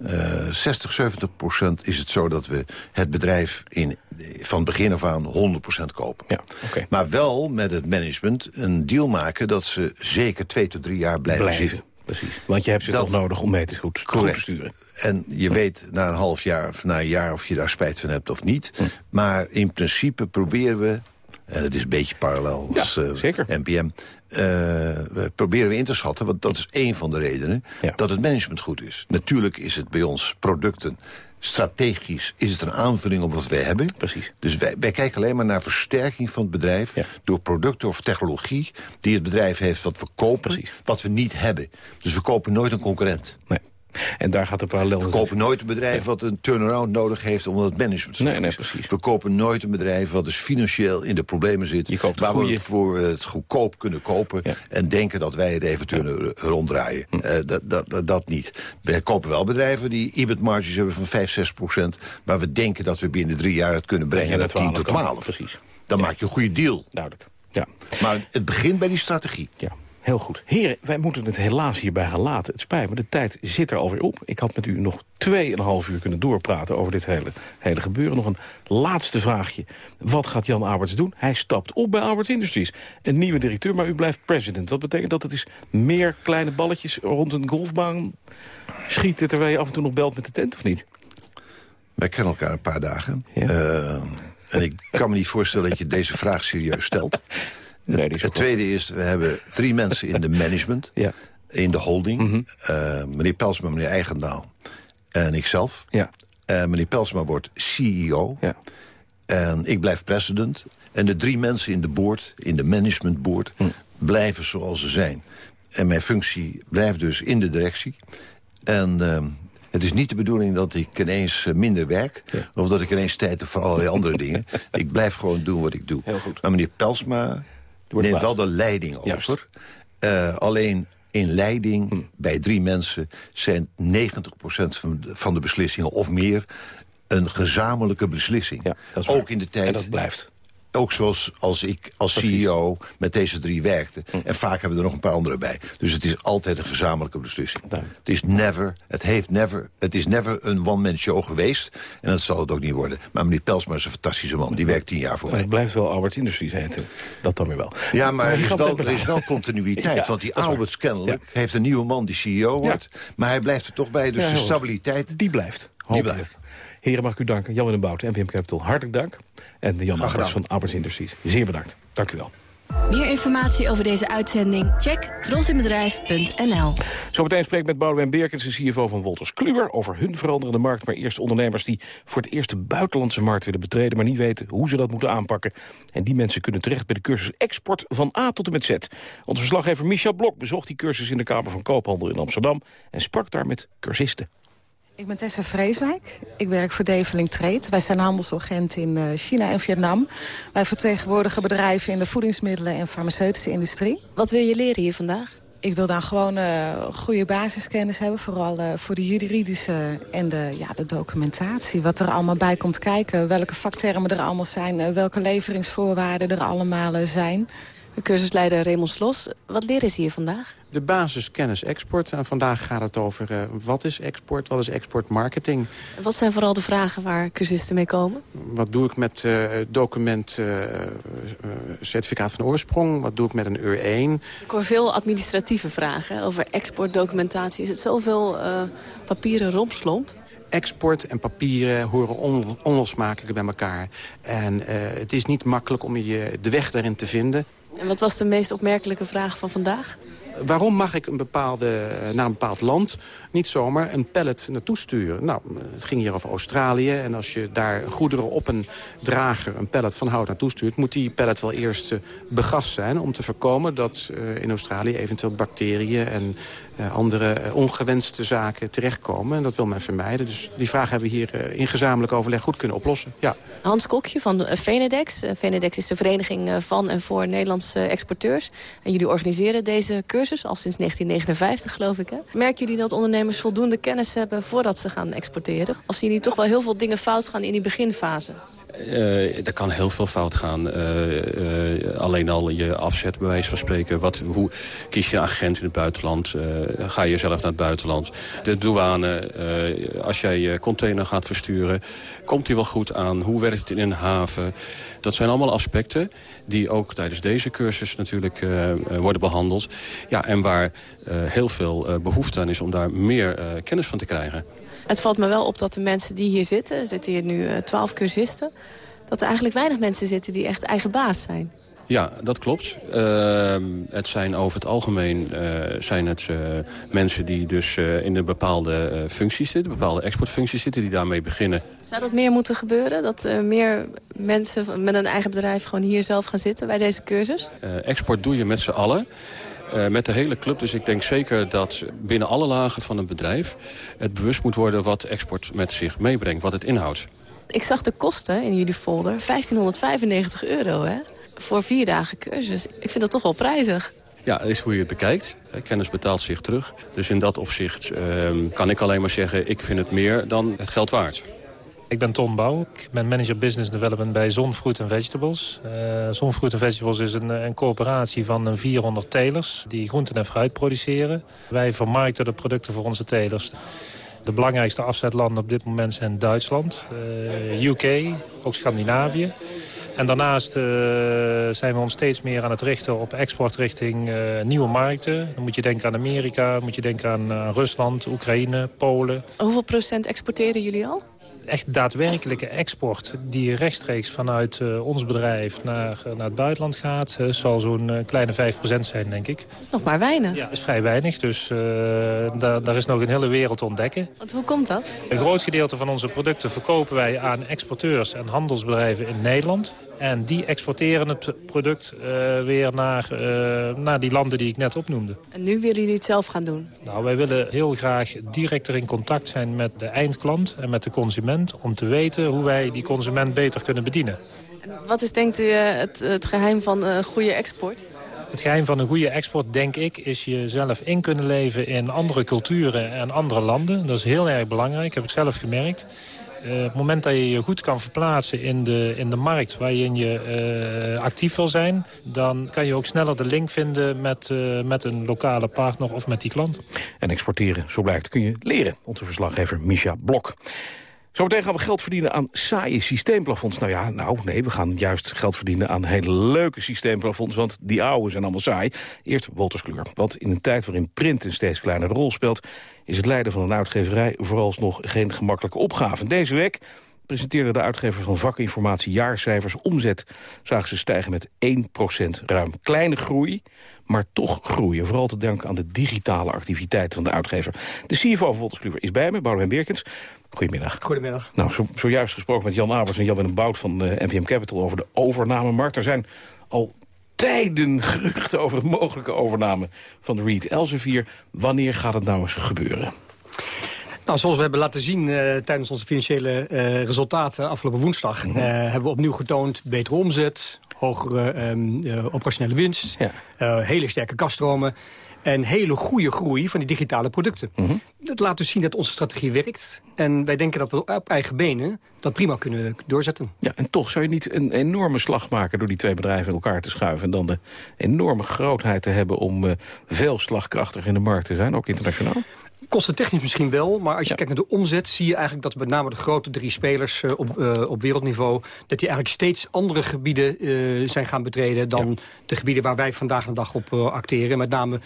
eh 60, 70 procent is het zo dat we het bedrijf in, van begin af aan 100% kopen. Ja, Maar wel met het management een deal maken... dat ze zeker twee tot drie jaar blijven, Blijven, zitten. Precies. Want je hebt ze toch nodig om mee te goed, te sturen. En je weet na een half jaar of na een jaar of je daar spijt van hebt of niet. Hm. Maar in principe proberen we, en het is een beetje parallel als eh, NPM... eh, we proberen we in te schatten, want dat is één van de redenen... dat het management goed is. Natuurlijk is het bij ons producten strategisch is het een aanvulling op wat wij hebben. Precies. Dus wij, wij kijken alleen maar naar versterking van het bedrijf... door producten of technologie die het bedrijf heeft wat we kopen... wat we niet hebben. Dus we kopen nooit een concurrent. Nee. En daar gaat de parallel... We kopen nooit een bedrijf wat een turnaround nodig heeft... omdat het management Nee, nee, precies. We kopen nooit een bedrijf wat dus financieel in de problemen zit... waar goeie. we voor het goedkoop kunnen kopen... en denken dat wij het even kunnen ronddraaien. Hm. Eh, dat, dat, dat, dat niet. We kopen wel bedrijven die EBIT-marges hebben van 5, 6 procent... maar we denken dat we binnen drie jaar het kunnen brengen naar 10 tot 12. Precies. Dan maak je een goede deal. Duidelijk. Ja. Maar het begint bij die strategie. Ja. Heel goed. Heren, wij moeten het helaas hierbij gaan laten. Het spijt me, de tijd zit er alweer op. Ik had met u nog 2,5 uur kunnen doorpraten over dit hele, hele gebeuren. Nog een laatste vraagje. Wat gaat Jan Alberts doen? Hij stapt op bij Alberts Industries. Een nieuwe directeur, maar u blijft president. Wat betekent dat? Het is meer kleine balletjes rond een golfbaan schieten... terwijl je af en toe nog belt met de tent, of niet? Wij kennen elkaar een paar dagen. Eh, en ik kan me niet voorstellen dat je deze vraag serieus stelt. het, het tweede is, we hebben drie mensen in de management. In de holding. Eh, meneer Pelsma, meneer Eigendaal en ikzelf. Ja. Eh, meneer Pelsma wordt CEO. En ik blijf president. En de drie mensen in de board, in de management board... blijven zoals ze zijn. En mijn functie blijft dus in de directie. En... ehm, het is niet de bedoeling dat ik ineens eh, minder werk... of dat ik ineens tijd heb voor allerlei andere dingen. Ik blijf gewoon doen wat ik doe. Maar meneer Pelsma neemt baas. wel de leiding over. Eh, alleen in leiding bij drie mensen... zijn 90% van de, van de beslissingen of meer... een gezamenlijke beslissing. Ook in de tijd... En dat blijft. Ook zoals als ik als CEO met deze drie werkte. En vaak hebben we er nog een paar andere bij. Dus het is altijd een gezamenlijke beslissing. Het is never, het heeft never, het is never een one-man show geweest. En dat zal het ook niet worden. Maar meneer Pelsma is een fantastische man. Die werkt tien jaar voor Maar mij. het blijft wel Alberts Industries heten. Dat dan weer wel. Ja, maar er is, wel, er is wel continuïteit. Ja, want die. Alberts kennelijk heeft een nieuwe man die CEO wordt. Maar hij blijft er toch bij. Dus de stabiliteit... Die blijft. Die blijft. Heren, mag ik u danken. Jan en Bout, NPM Capital, hartelijk dank. En Jan gedaan. van Alberts Industries, zeer bedankt. Dank u wel. Meer informatie over deze uitzending? Check trosinbedrijf.nl. Zometeen spreek ik met Boudewijn Beerkens, de CFO van Wolters Kluwer... over hun veranderende markt, maar eerst ondernemers die voor het eerst de buitenlandse markt willen betreden... maar niet weten hoe ze dat moeten aanpakken. En die mensen kunnen terecht bij de cursus Export van A tot en met Z. Onze verslaggever Micha Blok bezocht die cursus in de Kamer van Koophandel in Amsterdam... en sprak daar met cursisten. Ik ben Tessa Vreeswijk. Ik werk voor Develing Trade. Wij zijn handelsagent in eh, China en Vietnam. Wij vertegenwoordigen bedrijven in de voedingsmiddelen en farmaceutische industrie. Wat wil je leren hier vandaag? Ik wil dan gewoon eh, goede basiskennis hebben. Vooral eh, voor de juridische en de, ja, de documentatie. Wat er allemaal bij komt kijken. Welke vaktermen er allemaal zijn. welke leveringsvoorwaarden er allemaal zijn. Cursusleider Raymond Slos, wat leren ze hier vandaag? De basis kennis export. En vandaag gaat het over uh, wat is export, wat is exportmarketing. Wat zijn vooral de vragen waar cursisten mee komen? Wat doe ik met uh, document uh, certificaat van oorsprong? Wat doe ik met een UR 1? Ik hoor veel administratieve vragen over exportdocumentatie. Is het zoveel papieren rompslomp? export en papieren horen on onlosmakelijk bij elkaar. En uh, het is niet makkelijk om je de weg daarin te vinden. En wat was de meest opmerkelijke vraag van vandaag? waarom mag ik een bepaalde, naar een bepaald land niet zomaar een pallet naartoe sturen? Nou, het ging hier over Australië. En als je daar goederen op een drager, een pallet van hout naartoe stuurt... moet die pallet wel eerst uh, begast zijn om te voorkomen dat in Australië eventueel bacteriën en andere ongewenste zaken terechtkomen. En dat wil men vermijden. Dus die vraag hebben we hier in gezamenlijk overleg goed kunnen oplossen. Ja. Hans Kokje van Venedex. Venedex is de vereniging van en voor Nederlandse exporteurs. En jullie organiseren deze cursus al sinds 1959, geloof ik. Merken jullie dat ondernemers voldoende kennis hebben voordat ze gaan exporteren? Of zien jullie toch wel heel veel dingen fout gaan in die beginfase? Uh, er kan heel veel fout gaan. Uh, uh, alleen al je afzet, bij wijze van spreken. Wat, hoe kies je een agent in het buitenland? ga je zelf naar het buitenland? De douane, als jij je container gaat versturen... komt die wel goed aan? Hoe werkt het in een haven? Dat zijn allemaal aspecten die ook tijdens deze cursus natuurlijk worden behandeld. Ja, en waar heel veel behoefte aan is om daar meer kennis van te krijgen. Het valt me wel op dat de mensen die hier zitten... er zitten hier nu twaalf cursisten... dat er eigenlijk weinig mensen zitten die echt eigen baas zijn. Ja, dat klopt. Uh, het zijn over het algemeen uh, zijn het uh, mensen die dus in een bepaalde functies zitten, bepaalde exportfuncties zitten, die daarmee beginnen. Zou dat meer moeten gebeuren? Dat meer mensen met een eigen bedrijf gewoon hier zelf gaan zitten bij deze cursus? export doe je met z'n allen. Uh, met de hele club. Dus ik denk zeker dat binnen alle lagen van een bedrijf... het bewust moet worden wat export met zich meebrengt, wat het inhoudt. Ik zag de kosten in jullie folder, 1595 euro hè? voor vier dagen cursus. Ik vind dat toch wel prijzig. Ja, dat is hoe je het bekijkt. Kennis betaalt zich terug. Dus in dat opzicht uh, kan ik alleen maar zeggen... ik vind het meer dan het geld waard. Ik ben Tom Bouw. Ik ben manager Business Development bij Zonfruit Vegetables. Uh, Zonfruit Vegetables is een, een coöperatie van 400 telers... die groenten en fruit produceren. Wij vermarkten de producten voor onze telers. De belangrijkste afzetlanden op dit moment zijn Duitsland, uh, UK, ook Scandinavië. En daarnaast uh, zijn we ons steeds meer aan het richten op export richting nieuwe markten. Dan moet je denken aan Amerika, moet je denken aan Rusland, Oekraïne, Polen. Hoeveel procent exporteren jullie al? Echt daadwerkelijke export die rechtstreeks vanuit uh, ons bedrijf naar, naar het buitenland gaat... Zal zo'n uh, kleine 5% zijn, denk ik. Dat is nog maar weinig. Ja, dat is vrij weinig, dus daar, daar is nog een hele wereld te ontdekken. Want hoe komt dat? Een groot gedeelte van onze producten verkopen wij aan exporteurs en handelsbedrijven in Nederland. En die exporteren het product uh, weer naar, uh, naar die landen die ik net opnoemde. En nu willen jullie het zelf gaan doen? Nou, wij willen heel graag directer in contact zijn met de eindklant en met de consument... om te weten hoe wij die consument beter kunnen bedienen. En wat is, denkt u, het, het geheim van een goede export? Het geheim van een goede export, denk ik, is jezelf in kunnen leven in andere culturen en andere landen. Dat is heel erg belangrijk, heb ik zelf gemerkt. Uh, op het moment dat je je goed kan verplaatsen in de, in de markt waarin je uh, actief wil zijn... dan kan je ook sneller de link vinden met, uh, met een lokale partner of met die klant. En exporteren, zo blijkt, kun je leren. Onze verslaggever Misha Blok. Zometeen gaan we geld verdienen aan saaie systeemplafonds. Nou ja, nou nee, we gaan juist geld verdienen aan hele leuke systeemplafonds... want die oude zijn allemaal saai. Eerst Wolterskleur. Want in een tijd waarin print een steeds kleinere rol speelt... is het leiden van een uitgeverij vooralsnog geen gemakkelijke opgave. Deze week presenteerde de uitgever van vakinformatie jaarcijfers omzet. Zagen ze stijgen met 1% Ruim kleine groei, maar toch groeien. Vooral te danken aan de digitale activiteiten van de uitgever. De CFO van Wolterskluwer is bij me, Boudewijn Birkens. Goedemiddag. Goedemiddag. Nou, zo, zojuist gesproken met Jan Abers en Jan Bout van uh, NPM Capital over de overnamemarkt. Er zijn al tijden geruchten over een mogelijke overname van Reed Elsevier. Wanneer gaat het nou eens gebeuren? Nou, zoals we hebben laten zien uh, tijdens onze financiële uh, resultaten afgelopen woensdag... Mm -hmm. uh, hebben we opnieuw getoond betere omzet, hogere ehm, eh, operationele winst, eh, hele sterke kaststromen en hele goede groei van die digitale producten. Mhm. Dat laat dus zien dat onze strategie werkt. En wij denken dat we op eigen benen dat prima kunnen doorzetten. Ja, en toch zou je niet een enorme slag maken... door die twee bedrijven in elkaar te schuiven... en dan de enorme grootheid te hebben om eh, veel slagkrachtig in de markt te zijn, ook internationaal? Kostentechnisch misschien wel, maar als je kijkt naar de omzet... zie je eigenlijk dat met name de grote drie spelers eh, op, eh, op wereldniveau... dat die eigenlijk steeds andere gebieden eh, zijn gaan betreden... dan de gebieden waar wij vandaag de dag op acteren. Met name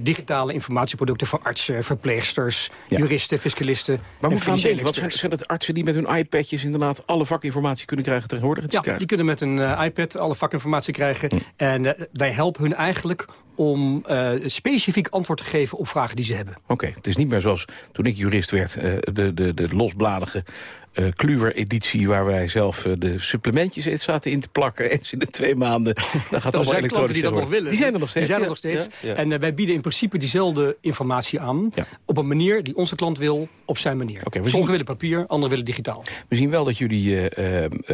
digitale informatieproducten voor artsen, verpleegsters... juristen, fiscalisten Maar moet gaan denken, wat zijn, het artsen die met hun iPadjes inderdaad alle vakinformatie kunnen krijgen tegenwoordig? Ja, die kunnen met een iPad alle vakinformatie krijgen. Hm. En wij helpen hun eigenlijk om eh, specifiek antwoord te geven op vragen die ze hebben. Oké, het is niet meer zoals toen ik jurist werd, eh, de, de, de losbladige eh Kluwer-editie... waar wij zelf eh, de supplementjes in zaten in te plakken. Eens in de twee maanden. Dan gaat allemaal zijn klanten elektronisch die dat nog willen. Die zijn er nog steeds. Die zijn er nog steeds. Ja, ja. En eh, wij bieden in principe diezelfde informatie aan... op een manier die onze klant wil, op zijn manier. Sommigen zien- willen papier, anderen willen digitaal. We zien wel dat jullie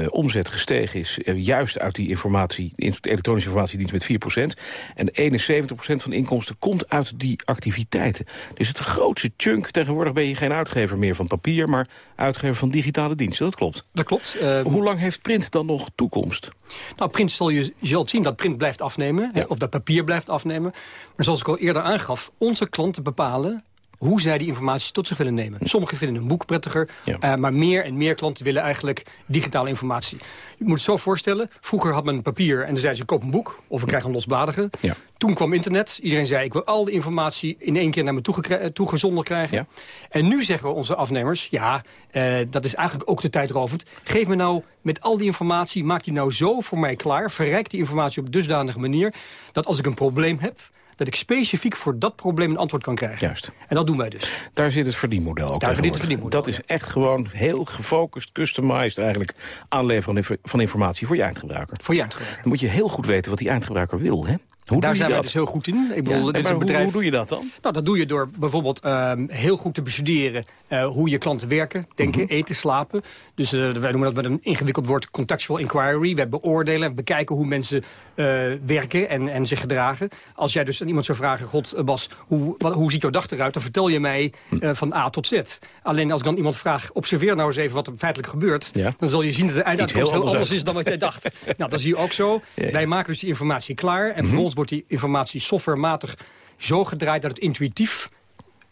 omzet gestegen is... juist uit die informatie, in- elektronische informatiedienst met 4%. En 71% van de inkomsten komt uit die activiteiten. Dus het grootste chunk, tegenwoordig ben je geen uitgever meer van papier... maar uitgever van digitale diensten, dat klopt. Dat klopt. Hoe lang heeft print dan nog toekomst? Nou, print zal je, zult zien dat print blijft afnemen. hè, Of dat papier blijft afnemen. Maar zoals ik al eerder aangaf, onze klanten bepalen hoe zij die informatie tot zich willen nemen. Sommigen vinden een boek prettiger, eh, maar meer en meer klanten willen eigenlijk digitale informatie. Je moet het zo voorstellen, vroeger had men papier en dan zei ze koop een boek of ik krijg een losbladige. Ja. Toen kwam internet, iedereen zei ik wil al die informatie in één keer naar me eh, toegezonden krijgen. En nu zeggen we onze afnemers, ja, eh, dat is eigenlijk ook de tijdrovend. Geef me nou met al die informatie, maak die nou zo voor mij klaar, verrijk die informatie op dusdanige manier, dat als ik een probleem heb, dat ik specifiek voor dat probleem een antwoord kan krijgen. Juist. En dat doen wij dus. Daar zit het verdienmodel ook Daar zit het tegenwoordig. Dat is echt gewoon heel gefocust, customized eigenlijk... aanleveren van inf- van informatie voor je eindgebruiker. Voor je eindgebruiker. Dan moet je heel goed weten wat die eindgebruiker wil, hè? Hoe Daar zijn wij dat? dus heel goed in. Ik bedoel, Ja, dit maar is een hoe- bedrijf... hoe doe je dat dan? Nou, dat doe je door bijvoorbeeld ehm, heel goed te bestuderen eh, hoe je klanten werken, denken, Mhm. eten, slapen. Dus eh, wij noemen dat met een ingewikkeld woord contextual inquiry. We beoordelen en bekijken hoe mensen eh, werken en, en zich gedragen. Als jij dus aan iemand zou vragen, god Bas, hoe, wat, hoe ziet jouw dag eruit? Dan vertel je mij Hm. van A tot Z. Alleen als ik dan iemand vraag, observeer nou eens even wat er feitelijk gebeurt. Ja. Dan zal je zien dat de einduitkomst heel heel anders anders is dan wat jij dacht. nou, dat zie je ook zo. Ja. Wij maken dus die informatie klaar. En Mhm. vervolgens wordt die informatie softwarematig zo gedraaid dat het intuïtief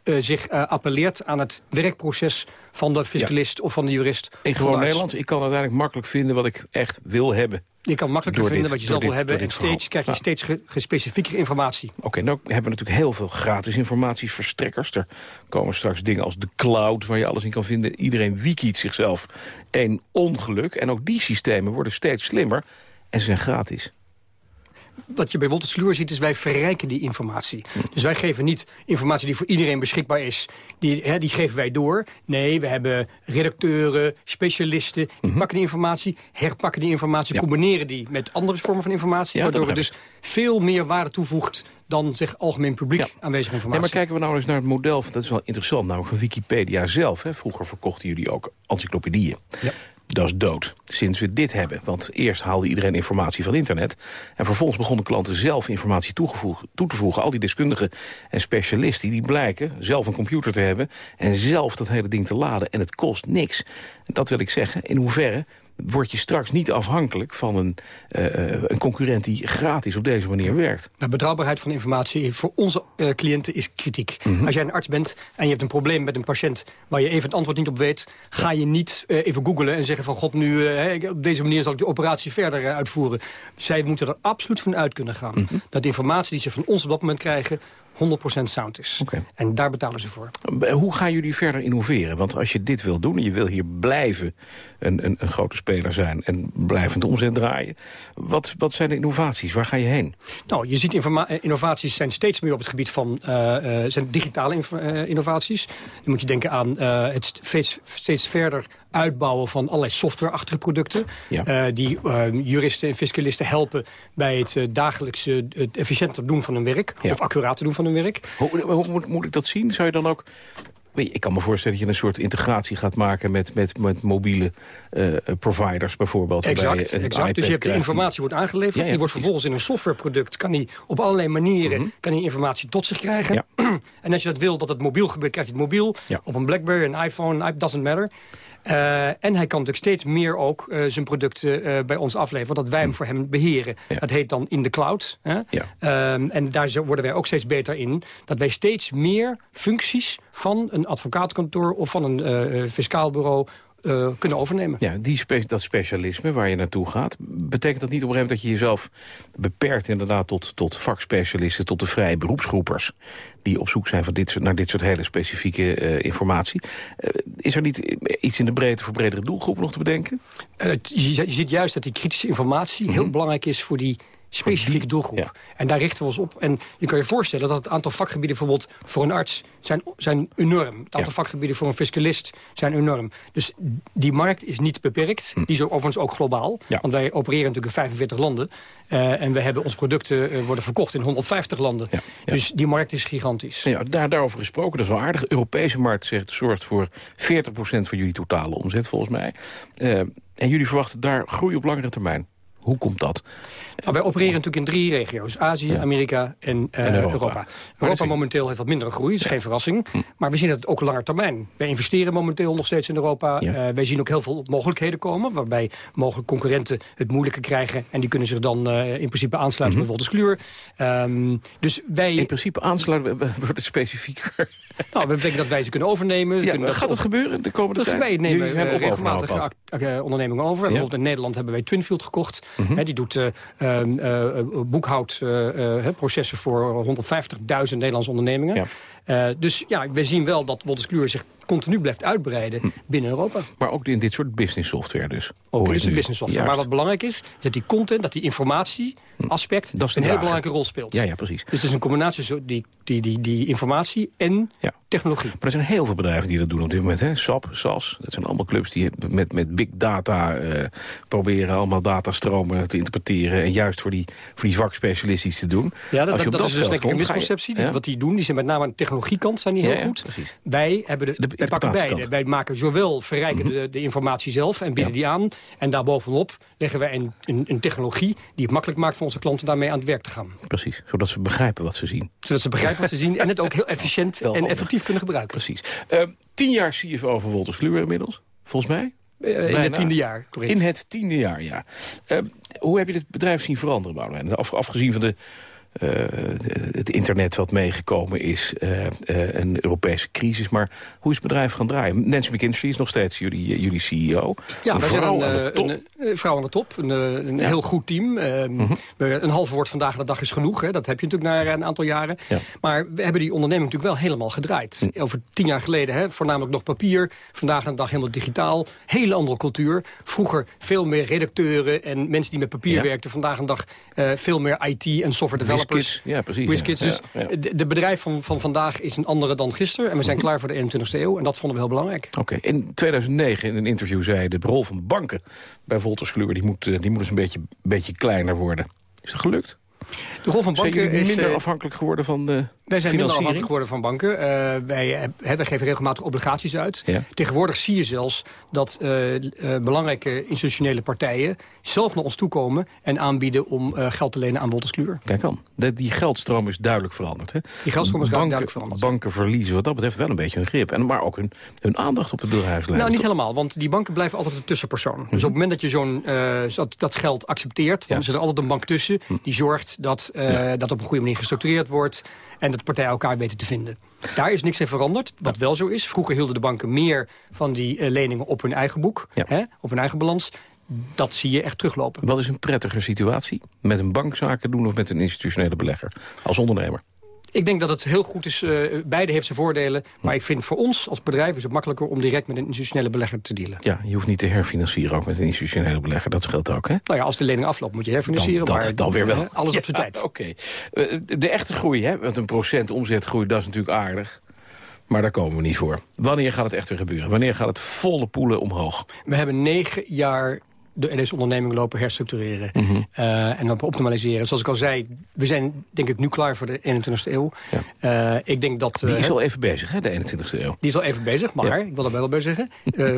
eh, zich eh, appelleert aan het werkproces van de fiscalist of van de jurist. In gewoon. Nederlands, ik kan uiteindelijk makkelijk vinden wat ik echt wil hebben. Je kan makkelijker vinden dit- wat je zelf wil hebben. En steeds krijg je steeds ge, informatie. Oké, nou hebben we natuurlijk heel veel gratis informatieverstrekkers. Er komen straks dingen als de cloud, waar je alles in kan vinden. Iedereen wikiet zichzelf een ongeluk. En ook die systemen worden steeds slimmer en ze zijn gratis. Wat je bij Wolters Kluwer ziet is wij verrijken die informatie. Dus wij geven niet informatie die voor iedereen beschikbaar is. Die, hè, die geven wij door. Nee, we hebben redacteuren, specialisten. Die pakken die informatie, herpakken die informatie... combineren die met andere vormen van informatie... Ja, waardoor het dus veel meer waarde toevoegt... dan zeg algemeen publiek aanwezige Ja, informatie. maar kijken we nou eens naar het model, van, dat is wel interessant, namelijk van Wikipedia zelf. Hè. Vroeger verkochten jullie ook encyclopedieën. Ja. Dat is dood, sinds we dit hebben. Want eerst haalde iedereen informatie van internet. En vervolgens begonnen klanten zelf informatie toe te voegen. Al die deskundigen en specialisten die blijken zelf een computer te hebben... en zelf dat hele ding te laden. En het kost niks. Dat wil ik zeggen, in hoeverre word je straks niet afhankelijk van een, eh, eh, een concurrent... die gratis op deze manier werkt. Nou, betrouwbaarheid van informatie voor onze eh, cliënten is kritiek. Mhm. Als jij een arts bent en je hebt een probleem met een patiënt... waar je even het antwoord niet op weet... ga je niet even googlen en zeggen van... god, nu op deze manier zal ik de operatie verder uitvoeren. Zij moeten er absoluut van uit kunnen gaan. Mhm. Dat de informatie die ze van ons op dat moment krijgen... 100% sound is. En daar betalen ze voor. Eh, Hoe gaan jullie verder innoveren? Want als je dit wil doen en je wil hier blijven een, een, een grote speler zijn... en blijvend omzet draaien, wat, wat zijn de innovaties? Waar ga je heen? Nou, je ziet eh, innovaties zijn steeds meer op het gebied van eh, zijn digitale innovaties. Dan moet je denken aan het steeds, steeds verder uitbouwen van allerlei softwareachtige producten. Ja. eh, die eh, juristen en fiscalisten helpen bij het eh, dagelijkse het efficiënter doen van hun werk. Ja. Of accurater doen van hun werk. Hoe, hoe moet, moet ik dat zien? Zou je dan ook Ik kan me voorstellen dat je een soort integratie gaat maken... met, met, met mobiele uh, providers bijvoorbeeld. Exact, exact. dus je hebt de informatie wordt aangeleverd. Ja, ja, die wordt vervolgens in een softwareproduct... kan die op allerlei manieren mm kan die informatie tot zich krijgen. en als je dat wil dat het mobiel gebeurt, krijg je het mobiel. Op een Blackberry, een iPhone, it doesn't matter. Uh, en hij kan natuurlijk steeds meer ook uh, zijn producten uh, bij ons afleveren... dat wij hem voor hem beheren. Ja. Dat heet dan in de cloud. Hè? Ja. Um, en daar worden wij ook steeds beter in. Dat wij steeds meer functies van een advocaatkantoor... of van een fiscaal bureau uh, kunnen overnemen. Ja, die spe dat specialisme waar je naartoe gaat... betekent dat niet op een gegeven moment dat je jezelf beperkt... inderdaad tot, tot vakspecialisten, tot de vrije beroepsgroepers... die op zoek zijn van dit, naar dit soort hele specifieke uh, informatie. Uh, is er niet iets in de breedte voor bredere doelgroepen nog te bedenken? je, je ziet juist dat die kritische informatie mm -hmm. heel belangrijk is... voor die specifieke doelgroep. En daar richten we ons op. En je kan je voorstellen dat het aantal vakgebieden... bijvoorbeeld voor een arts zijn, zijn enorm. Het aantal vakgebieden voor een fiscalist zijn enorm. Dus die markt is niet beperkt. Hm. Die is overigens ook globaal. Want wij opereren natuurlijk in 45 landen. Uh, en we hebben onze producten uh, worden verkocht in 150 landen. Dus die markt is gigantisch. Ja, daar, daarover gesproken, dat is wel aardig. De Europese markt zegt, zorgt voor 40% van jullie totale omzet volgens mij. Uh, en jullie verwachten daar groei op langere termijn. Hoe komt dat? Nou, wij opereren natuurlijk in drie regio's. Azië, Amerika en, uh, en Europa. Europa, Europa momenteel heeft wat mindere groei, dat is geen verrassing. Hm. Maar we zien het ook langer termijn. Wij investeren momenteel nog steeds in Europa. Ja. Uh, wij zien ook heel veel mogelijkheden komen... waarbij mogelijk concurrenten het moeilijker krijgen... en die kunnen zich dan uh, in principe aansluiten mm -hmm. bij Wolters Kluwer. Um, dus wij... In principe aansluiten wordt het specifieker. Nou, dat betekent dat wij ze kunnen overnemen. Ja, kunnen dat gaat dat gebeuren de komende tijd? Wij nemen uh, regelmatig ondernemingen over. Ja. Bijvoorbeeld in Nederland hebben wij Twinfield gekocht. Mm -hmm. He, die doet uh, uh, boekhoudprocessen voor 150.000 Nederlandse ondernemingen. Ja. Dus ja, we zien wel dat Wolters Kluwer zich continu blijft uitbreiden hm. binnen Europa. Maar ook in dit soort business software dus? Ook in business software. Juist. Maar wat belangrijk is, is dat die content, dat die informatie aspect dat een hele belangrijke rol speelt. Ja, ja, precies. Dus het is een combinatie die, die, die, die informatie en ja. technologie. Maar er zijn heel veel bedrijven die dat doen op dit moment. Hè? SAP, SAS, dat zijn allemaal clubs die met, met big data uh, proberen allemaal datastromen te interpreteren. En juist voor die, voor die vakspecialisten iets te doen. Ja, dat, dat, dat is dus denk ik een misconceptie. Je, ja? Wat die doen, die zijn met name aan de technologiekant zijn die heel ja, goed. Wij, hebben de, de, wij pakken beide. Wij maken zowel verrijken mm -hmm. de, de, informatie zelf en bieden die aan. En daarbovenop leggen wij een, een, een technologie die het makkelijk maakt voor onze klanten daarmee aan het werk te gaan. Precies, zodat ze begrijpen wat ze zien. Zodat ze begrijpen wat ze zien en het ook heel efficiënt en effectief kunnen gebruiken. Precies. Uh, tien jaar CFO van Wolters Kluwer inmiddels, volgens mij. Uh, in het tiende jaar, correct. In het tiende jaar, ja. Uh, hoe heb je het bedrijf zien veranderen, Boudewijn? Af, afgezien van de uh, het internet wat meegekomen is, uh, uh, een Europese crisis. Maar hoe is het bedrijf gaan draaien? Nancy McKinstry is nog steeds jullie, jullie CEO. Ja, een vrouw, zijn een, aan de top. Een, vrouw aan de top. Een, een ja. heel goed team. Mm -hmm. Een half woord vandaag de dag is genoeg. Hè. Dat heb je natuurlijk na een aantal jaren. Ja. Maar we hebben die onderneming natuurlijk wel helemaal gedraaid. Mm. Over tien jaar geleden, hè, voornamelijk nog papier. Vandaag de dag helemaal digitaal. Hele andere cultuur. Vroeger veel meer redacteuren en mensen die met papier ja. werkten. Vandaag de dag veel meer IT en software developers. Ja, precies. WizKids. Dus ja, de, bedrijf van, van vandaag is een andere dan gisteren. En we zijn -hmm. klaar voor de 21ste eeuw. En dat vonden we heel belangrijk. Oké. Okay. In 2009 in een interview zei de rol van banken bij Wolters Kluwer... die moet, die moet eens een beetje, beetje kleiner worden. Is dat gelukt? De rol van banken zijn is minder afhankelijk geworden van de Wij zijn minder afhankelijk geworden van banken. Uh, wij, wij geven regelmatig obligaties uit. Ja. Tegenwoordig zie je zelfs dat uh, belangrijke institutionele partijen zelf naar ons toekomen en aanbieden om geld te lenen aan Wolters Kluwer. Kijk aan. De, die geldstroom is duidelijk veranderd. Hè? Die geldstroom is banken, duidelijk veranderd. Banken verliezen wat dat betreft wel een beetje hun grip. En, maar ook hun, hun aandacht op het bedrijfsleven. Nou, niet helemaal. Want die banken blijven altijd een tussenpersoon. Mm -hmm. Dus op het moment dat je zo'n dat, dat geld accepteert... dan ja. zit er altijd een bank tussen die zorgt dat, uh, ja. dat op een goede manier gestructureerd wordt... en dat partijen elkaar weten te vinden. Daar is niks in veranderd, wat wel zo is. Vroeger hielden de banken meer van die uh, leningen op hun eigen boek, ja. hè, op hun eigen balans. Dat zie je echt teruglopen. Wat is een prettiger situatie? Met een bankzaken doen of met een institutionele belegger? Als ondernemer? Ik denk dat het heel goed is. Uh, beide heeft zijn voordelen. Maar ik vind voor ons als bedrijf is het makkelijker om direct met een institutionele belegger te dealen. Ja, je hoeft niet te herfinancieren ook met een institutionele belegger. Dat scheelt ook, hè? Nou ja, als de lening afloopt moet je herfinancieren. Dan, dat, maar dan weer wel. Alles op zijn tijd. Oké. Okay. Uh, de echte groei, hè? Want een procent omzetgroei, dat is natuurlijk aardig. Maar daar komen we niet voor. Wanneer gaat het echt weer gebeuren? Wanneer gaat het volle poelen omhoog? We hebben negen jaar de, deze onderneming lopen herstructureren. Mhm. eh, en dan optimaliseren. Zoals ik al zei, we zijn denk ik nu klaar voor de 21ste eeuw. Eh, ik denk dat... Die eh, is al even bezig, hè, de 21ste eeuw. die is al even bezig, maar ik wil er wel bij zeggen.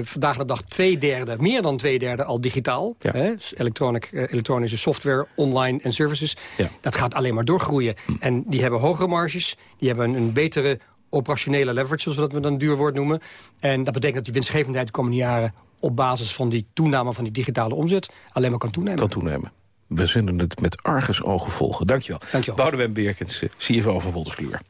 vandaag de dag twee derde, meer dan twee derde al digitaal. Hè, dus electronic, eh, elektronische software, online en services. Dat gaat alleen maar doorgroeien. Hm. En die hebben hogere marges, die hebben een betere operationele leverage, zoals we dat we dan een duur woord noemen. En dat betekent dat die winstgevendheid de komende jaren op basis van die toename van die digitale omzet alleen maar kan toenemen. Kan toenemen. We zullen het met argusogen volgen. Dankjewel. Dankjewel. Boudewijn Beerkens, eh, CFO van Wolterskluwer.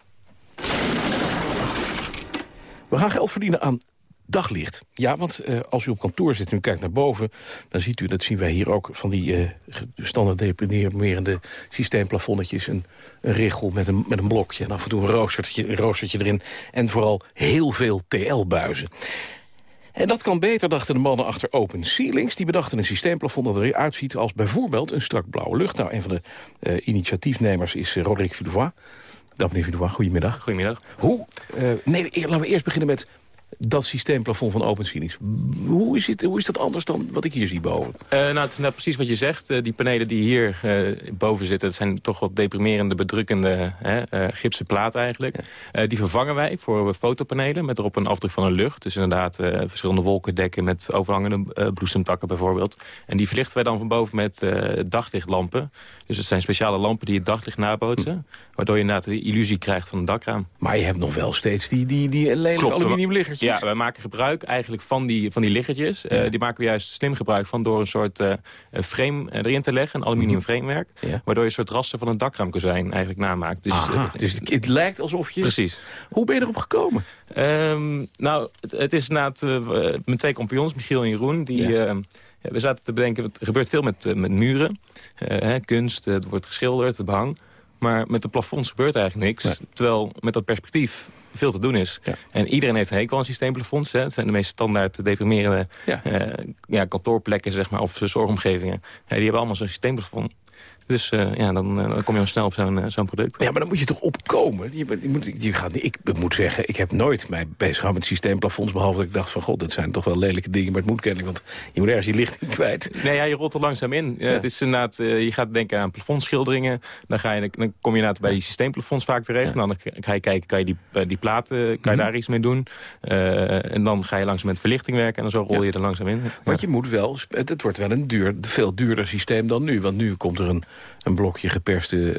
We gaan geld verdienen aan daglicht. Ja, want eh, als u op kantoor zit en u kijkt naar boven... dan ziet u, dat zien wij hier ook, van die eh, standaard deprimerende systeemplafonnetjes... Een, een richel met een, met een blokje en af en toe een roostertje, een roostertje erin... en vooral heel veel TL-buizen. En dat kan beter, dachten de mannen achter Open Ceilings. Die bedachten een systeemplafond dat eruit ziet als bijvoorbeeld een strak blauwe lucht. Nou, een van de eh, initiatiefnemers is uh, Roderick Villavois. Dag meneer goedemiddag. Goedemiddag. Hoe? Uh, nee, laten we eerst beginnen met dat systeemplafond van Open Ceilings. Hoe is, het, hoe is dat anders dan wat ik hier zie boven? Uh, nou, het is net precies wat je zegt. Uh, die panelen die hier uh, boven zitten... dat zijn toch wat deprimerende, bedrukkende gipsen platen eigenlijk. Die vervangen wij voor fotopanelen met erop een afdruk van een lucht. Dus inderdaad verschillende wolkendekken met overhangende bloesemtakken bijvoorbeeld. En die verlichten wij dan van boven met daglichtlampen. Dus het zijn speciale lampen die het daglicht nabootsen. Hm. Waardoor je inderdaad de illusie krijgt van een dakraam. Maar je hebt nog wel steeds die, die, die lelijke Ja, wij maken gebruik eigenlijk van die, van die liggertjes. Ja. Uh, die maken we juist slim gebruik van door een soort uh, frame erin te leggen. Een aluminium -hmm. framewerk. Ja. Waardoor je een soort raster van een dakraamkazijn eigenlijk namaakt. Dus, Aha, dus het lijkt alsof je... Precies. Hoe ben je erop gekomen? Um, nou, het, het is uh, mijn twee compagnons, Michiel en Jeroen. Die, ja. Ja, we zaten te bedenken, er gebeurt veel met, met muren. Hè, kunst, het wordt geschilderd, het behang. Maar met de plafonds gebeurt eigenlijk niks. Nee. Terwijl met dat perspectief veel te doen is. Ja. En iedereen heeft een hekel aan systeemplafonds. Hè. Het zijn de meest standaard deprimerende ja. Uh, ja, kantoorplekken zeg maar, of zorgomgevingen. Ja, die hebben allemaal zo'n systeemplafond. Dus uh, ja, dan, dan, kom je al snel op zo'n uh, zo'n product. Ja, maar dan moet je toch opkomen? Je, je moet, je gaat, ik moet zeggen, ik heb nooit mij bezig gehouden met systeemplafonds... behalve dat ik dacht van, god, dat zijn toch wel lelijke dingen... maar het moet kennelijk, want je moet ergens je lichting kwijt. Nee, ja, je rolt er langzaam in. Ja. het is inderdaad, je gaat denken aan plafondschilderingen. Dan, ga je, dan kom je inderdaad bij die systeemplafonds vaak terecht. Ja. En dan ga je kijken, kan je die, die platen, kan je mm -hmm. daar iets mee doen? en dan ga je langzaam met verlichting werken... en dan zo rol je er langzaam in. Want je moet wel, het, het wordt wel een duur, veel duurder systeem dan nu. Want nu komt er een een blokje geperste...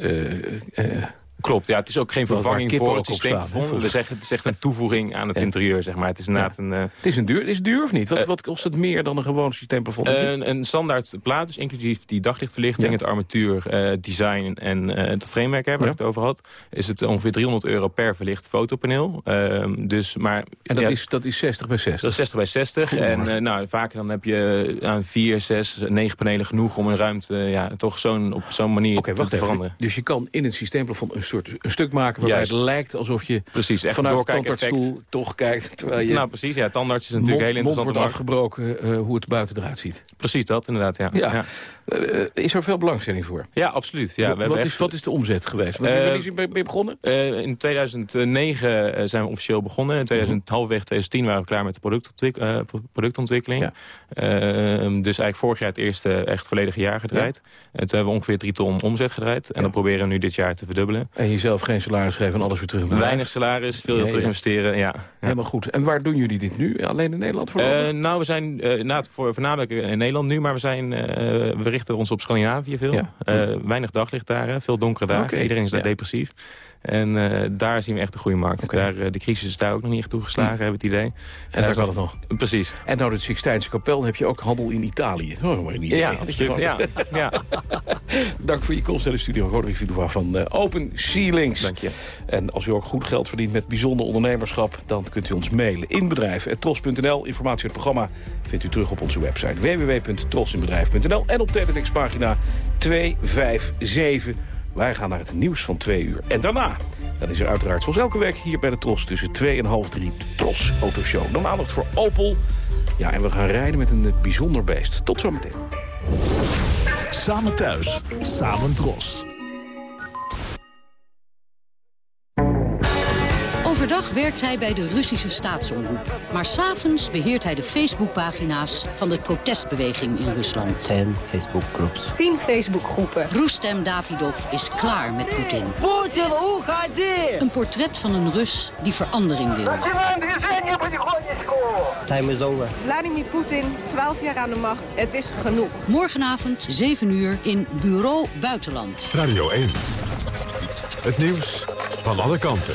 Uh, Klopt, ja, het is ook geen vervanging voor het systeem. We zeggen, het is echt een toevoeging aan het ja. interieur, zeg maar. Het is inderdaad ja. een... Uh, het is een duur, is het duur of niet? Wat, uh, wat kost het meer dan een gewoon systeemplafond? Uh, een, een standaard plaat, dus inclusief die daglichtverlichting, ja. het armatuur, design en dat framework hebben, waar ik het over had, is het ongeveer 300 euro per verlicht fotopaneel. Ehm, dus, maar, en dat, is, dat is 60 bij 60? Dat is 60 bij 60. Goed, en nou, vaker dan heb je aan 4, 6, 9 panelen genoeg om een ruimte ja, toch zo'n op zo'n manier okay, te, te veranderen. Dus je kan in het systeemplafond een soort een stuk maken waarbij Juist. het lijkt alsof je precies, echt vanuit de tandartsstoel toch kijkt. Terwijl je nou precies, ja, tandarts is natuurlijk mond, heel interessant. wordt afgebroken uh, hoe het buiten eruit ziet. Precies dat, inderdaad, ja. ja. ja. Uh, is er veel belangstelling voor? Ja, absoluut. Ja, wat, is, echt... wat is de omzet geweest? Wat, wanneer is je begonnen? in 2009 zijn we officieel begonnen. In 2000, Mhm. halfweg 2010 waren we klaar met de productontwik productontwikkeling. Ja. dus eigenlijk vorig jaar het eerste echt volledige jaar gedraaid. En toen hebben we ongeveer drie ton omzet gedraaid. En dan proberen we nu dit jaar te verdubbelen. En jezelf geen salaris geven en alles weer terug Weinig salaris, veel terug investeren, ja. Helemaal goed. En waar doen jullie dit nu? Alleen in Nederland voor? Uh, nou, we zijn uh, voor, voornamelijk in Nederland nu, maar we, zijn, uh, we richten ons op Scandinavië veel. Ja. weinig daglicht daar, veel donkere dagen. Okay. Iedereen is daar depressief. En uh, daar zien we echt een goede markt. Okay. Daar, uh, de crisis is daar ook nog niet echt toegeslagen, hm. hebben het idee. En daar kan het nog. Precies. En nou de Sixtijnse kapel, dan heb je ook handel in Italië. Oh, maar niet ja, absoluut. Ja, ja. Dank voor je komst naar de studio. Roderick Vidova van uh, Open Ceilings. Dank je. En als u ook goed geld verdient met bijzonder ondernemerschap... dan kunt u ons mailen in bedrijf.tros.nl. Informatie uit het programma vindt u terug op onze website www.trosinbedrijf.nl. En op teletextpagina 257... Wij gaan naar het nieuws van twee uur. En daarna, dan is er uiteraard zoals elke week hier bij de Tros... tussen twee en half drie de Tros Autoshow. Dan aandacht voor Opel. Ja, en we gaan rijden met een bijzonder beest. Tot zometeen. Samen thuis, samen Tros. Werkt hij bij de Russische staatsomroep. Maar s'avonds beheert hij de Facebookpagina's van de protestbeweging in Rusland. 10 Facebookgroeps. 10 Facebookgroepen. Roestem Davidov is klaar met Poetin. Poetin, hoe gaat? Een portret van een Rus die verandering wil. Time is over. Vladimir Poetin, 12 jaar aan de macht. Het is genoeg. Morgenavond, 7 uur, in Bureau Buitenland. Radio 1. Het nieuws van alle kanten.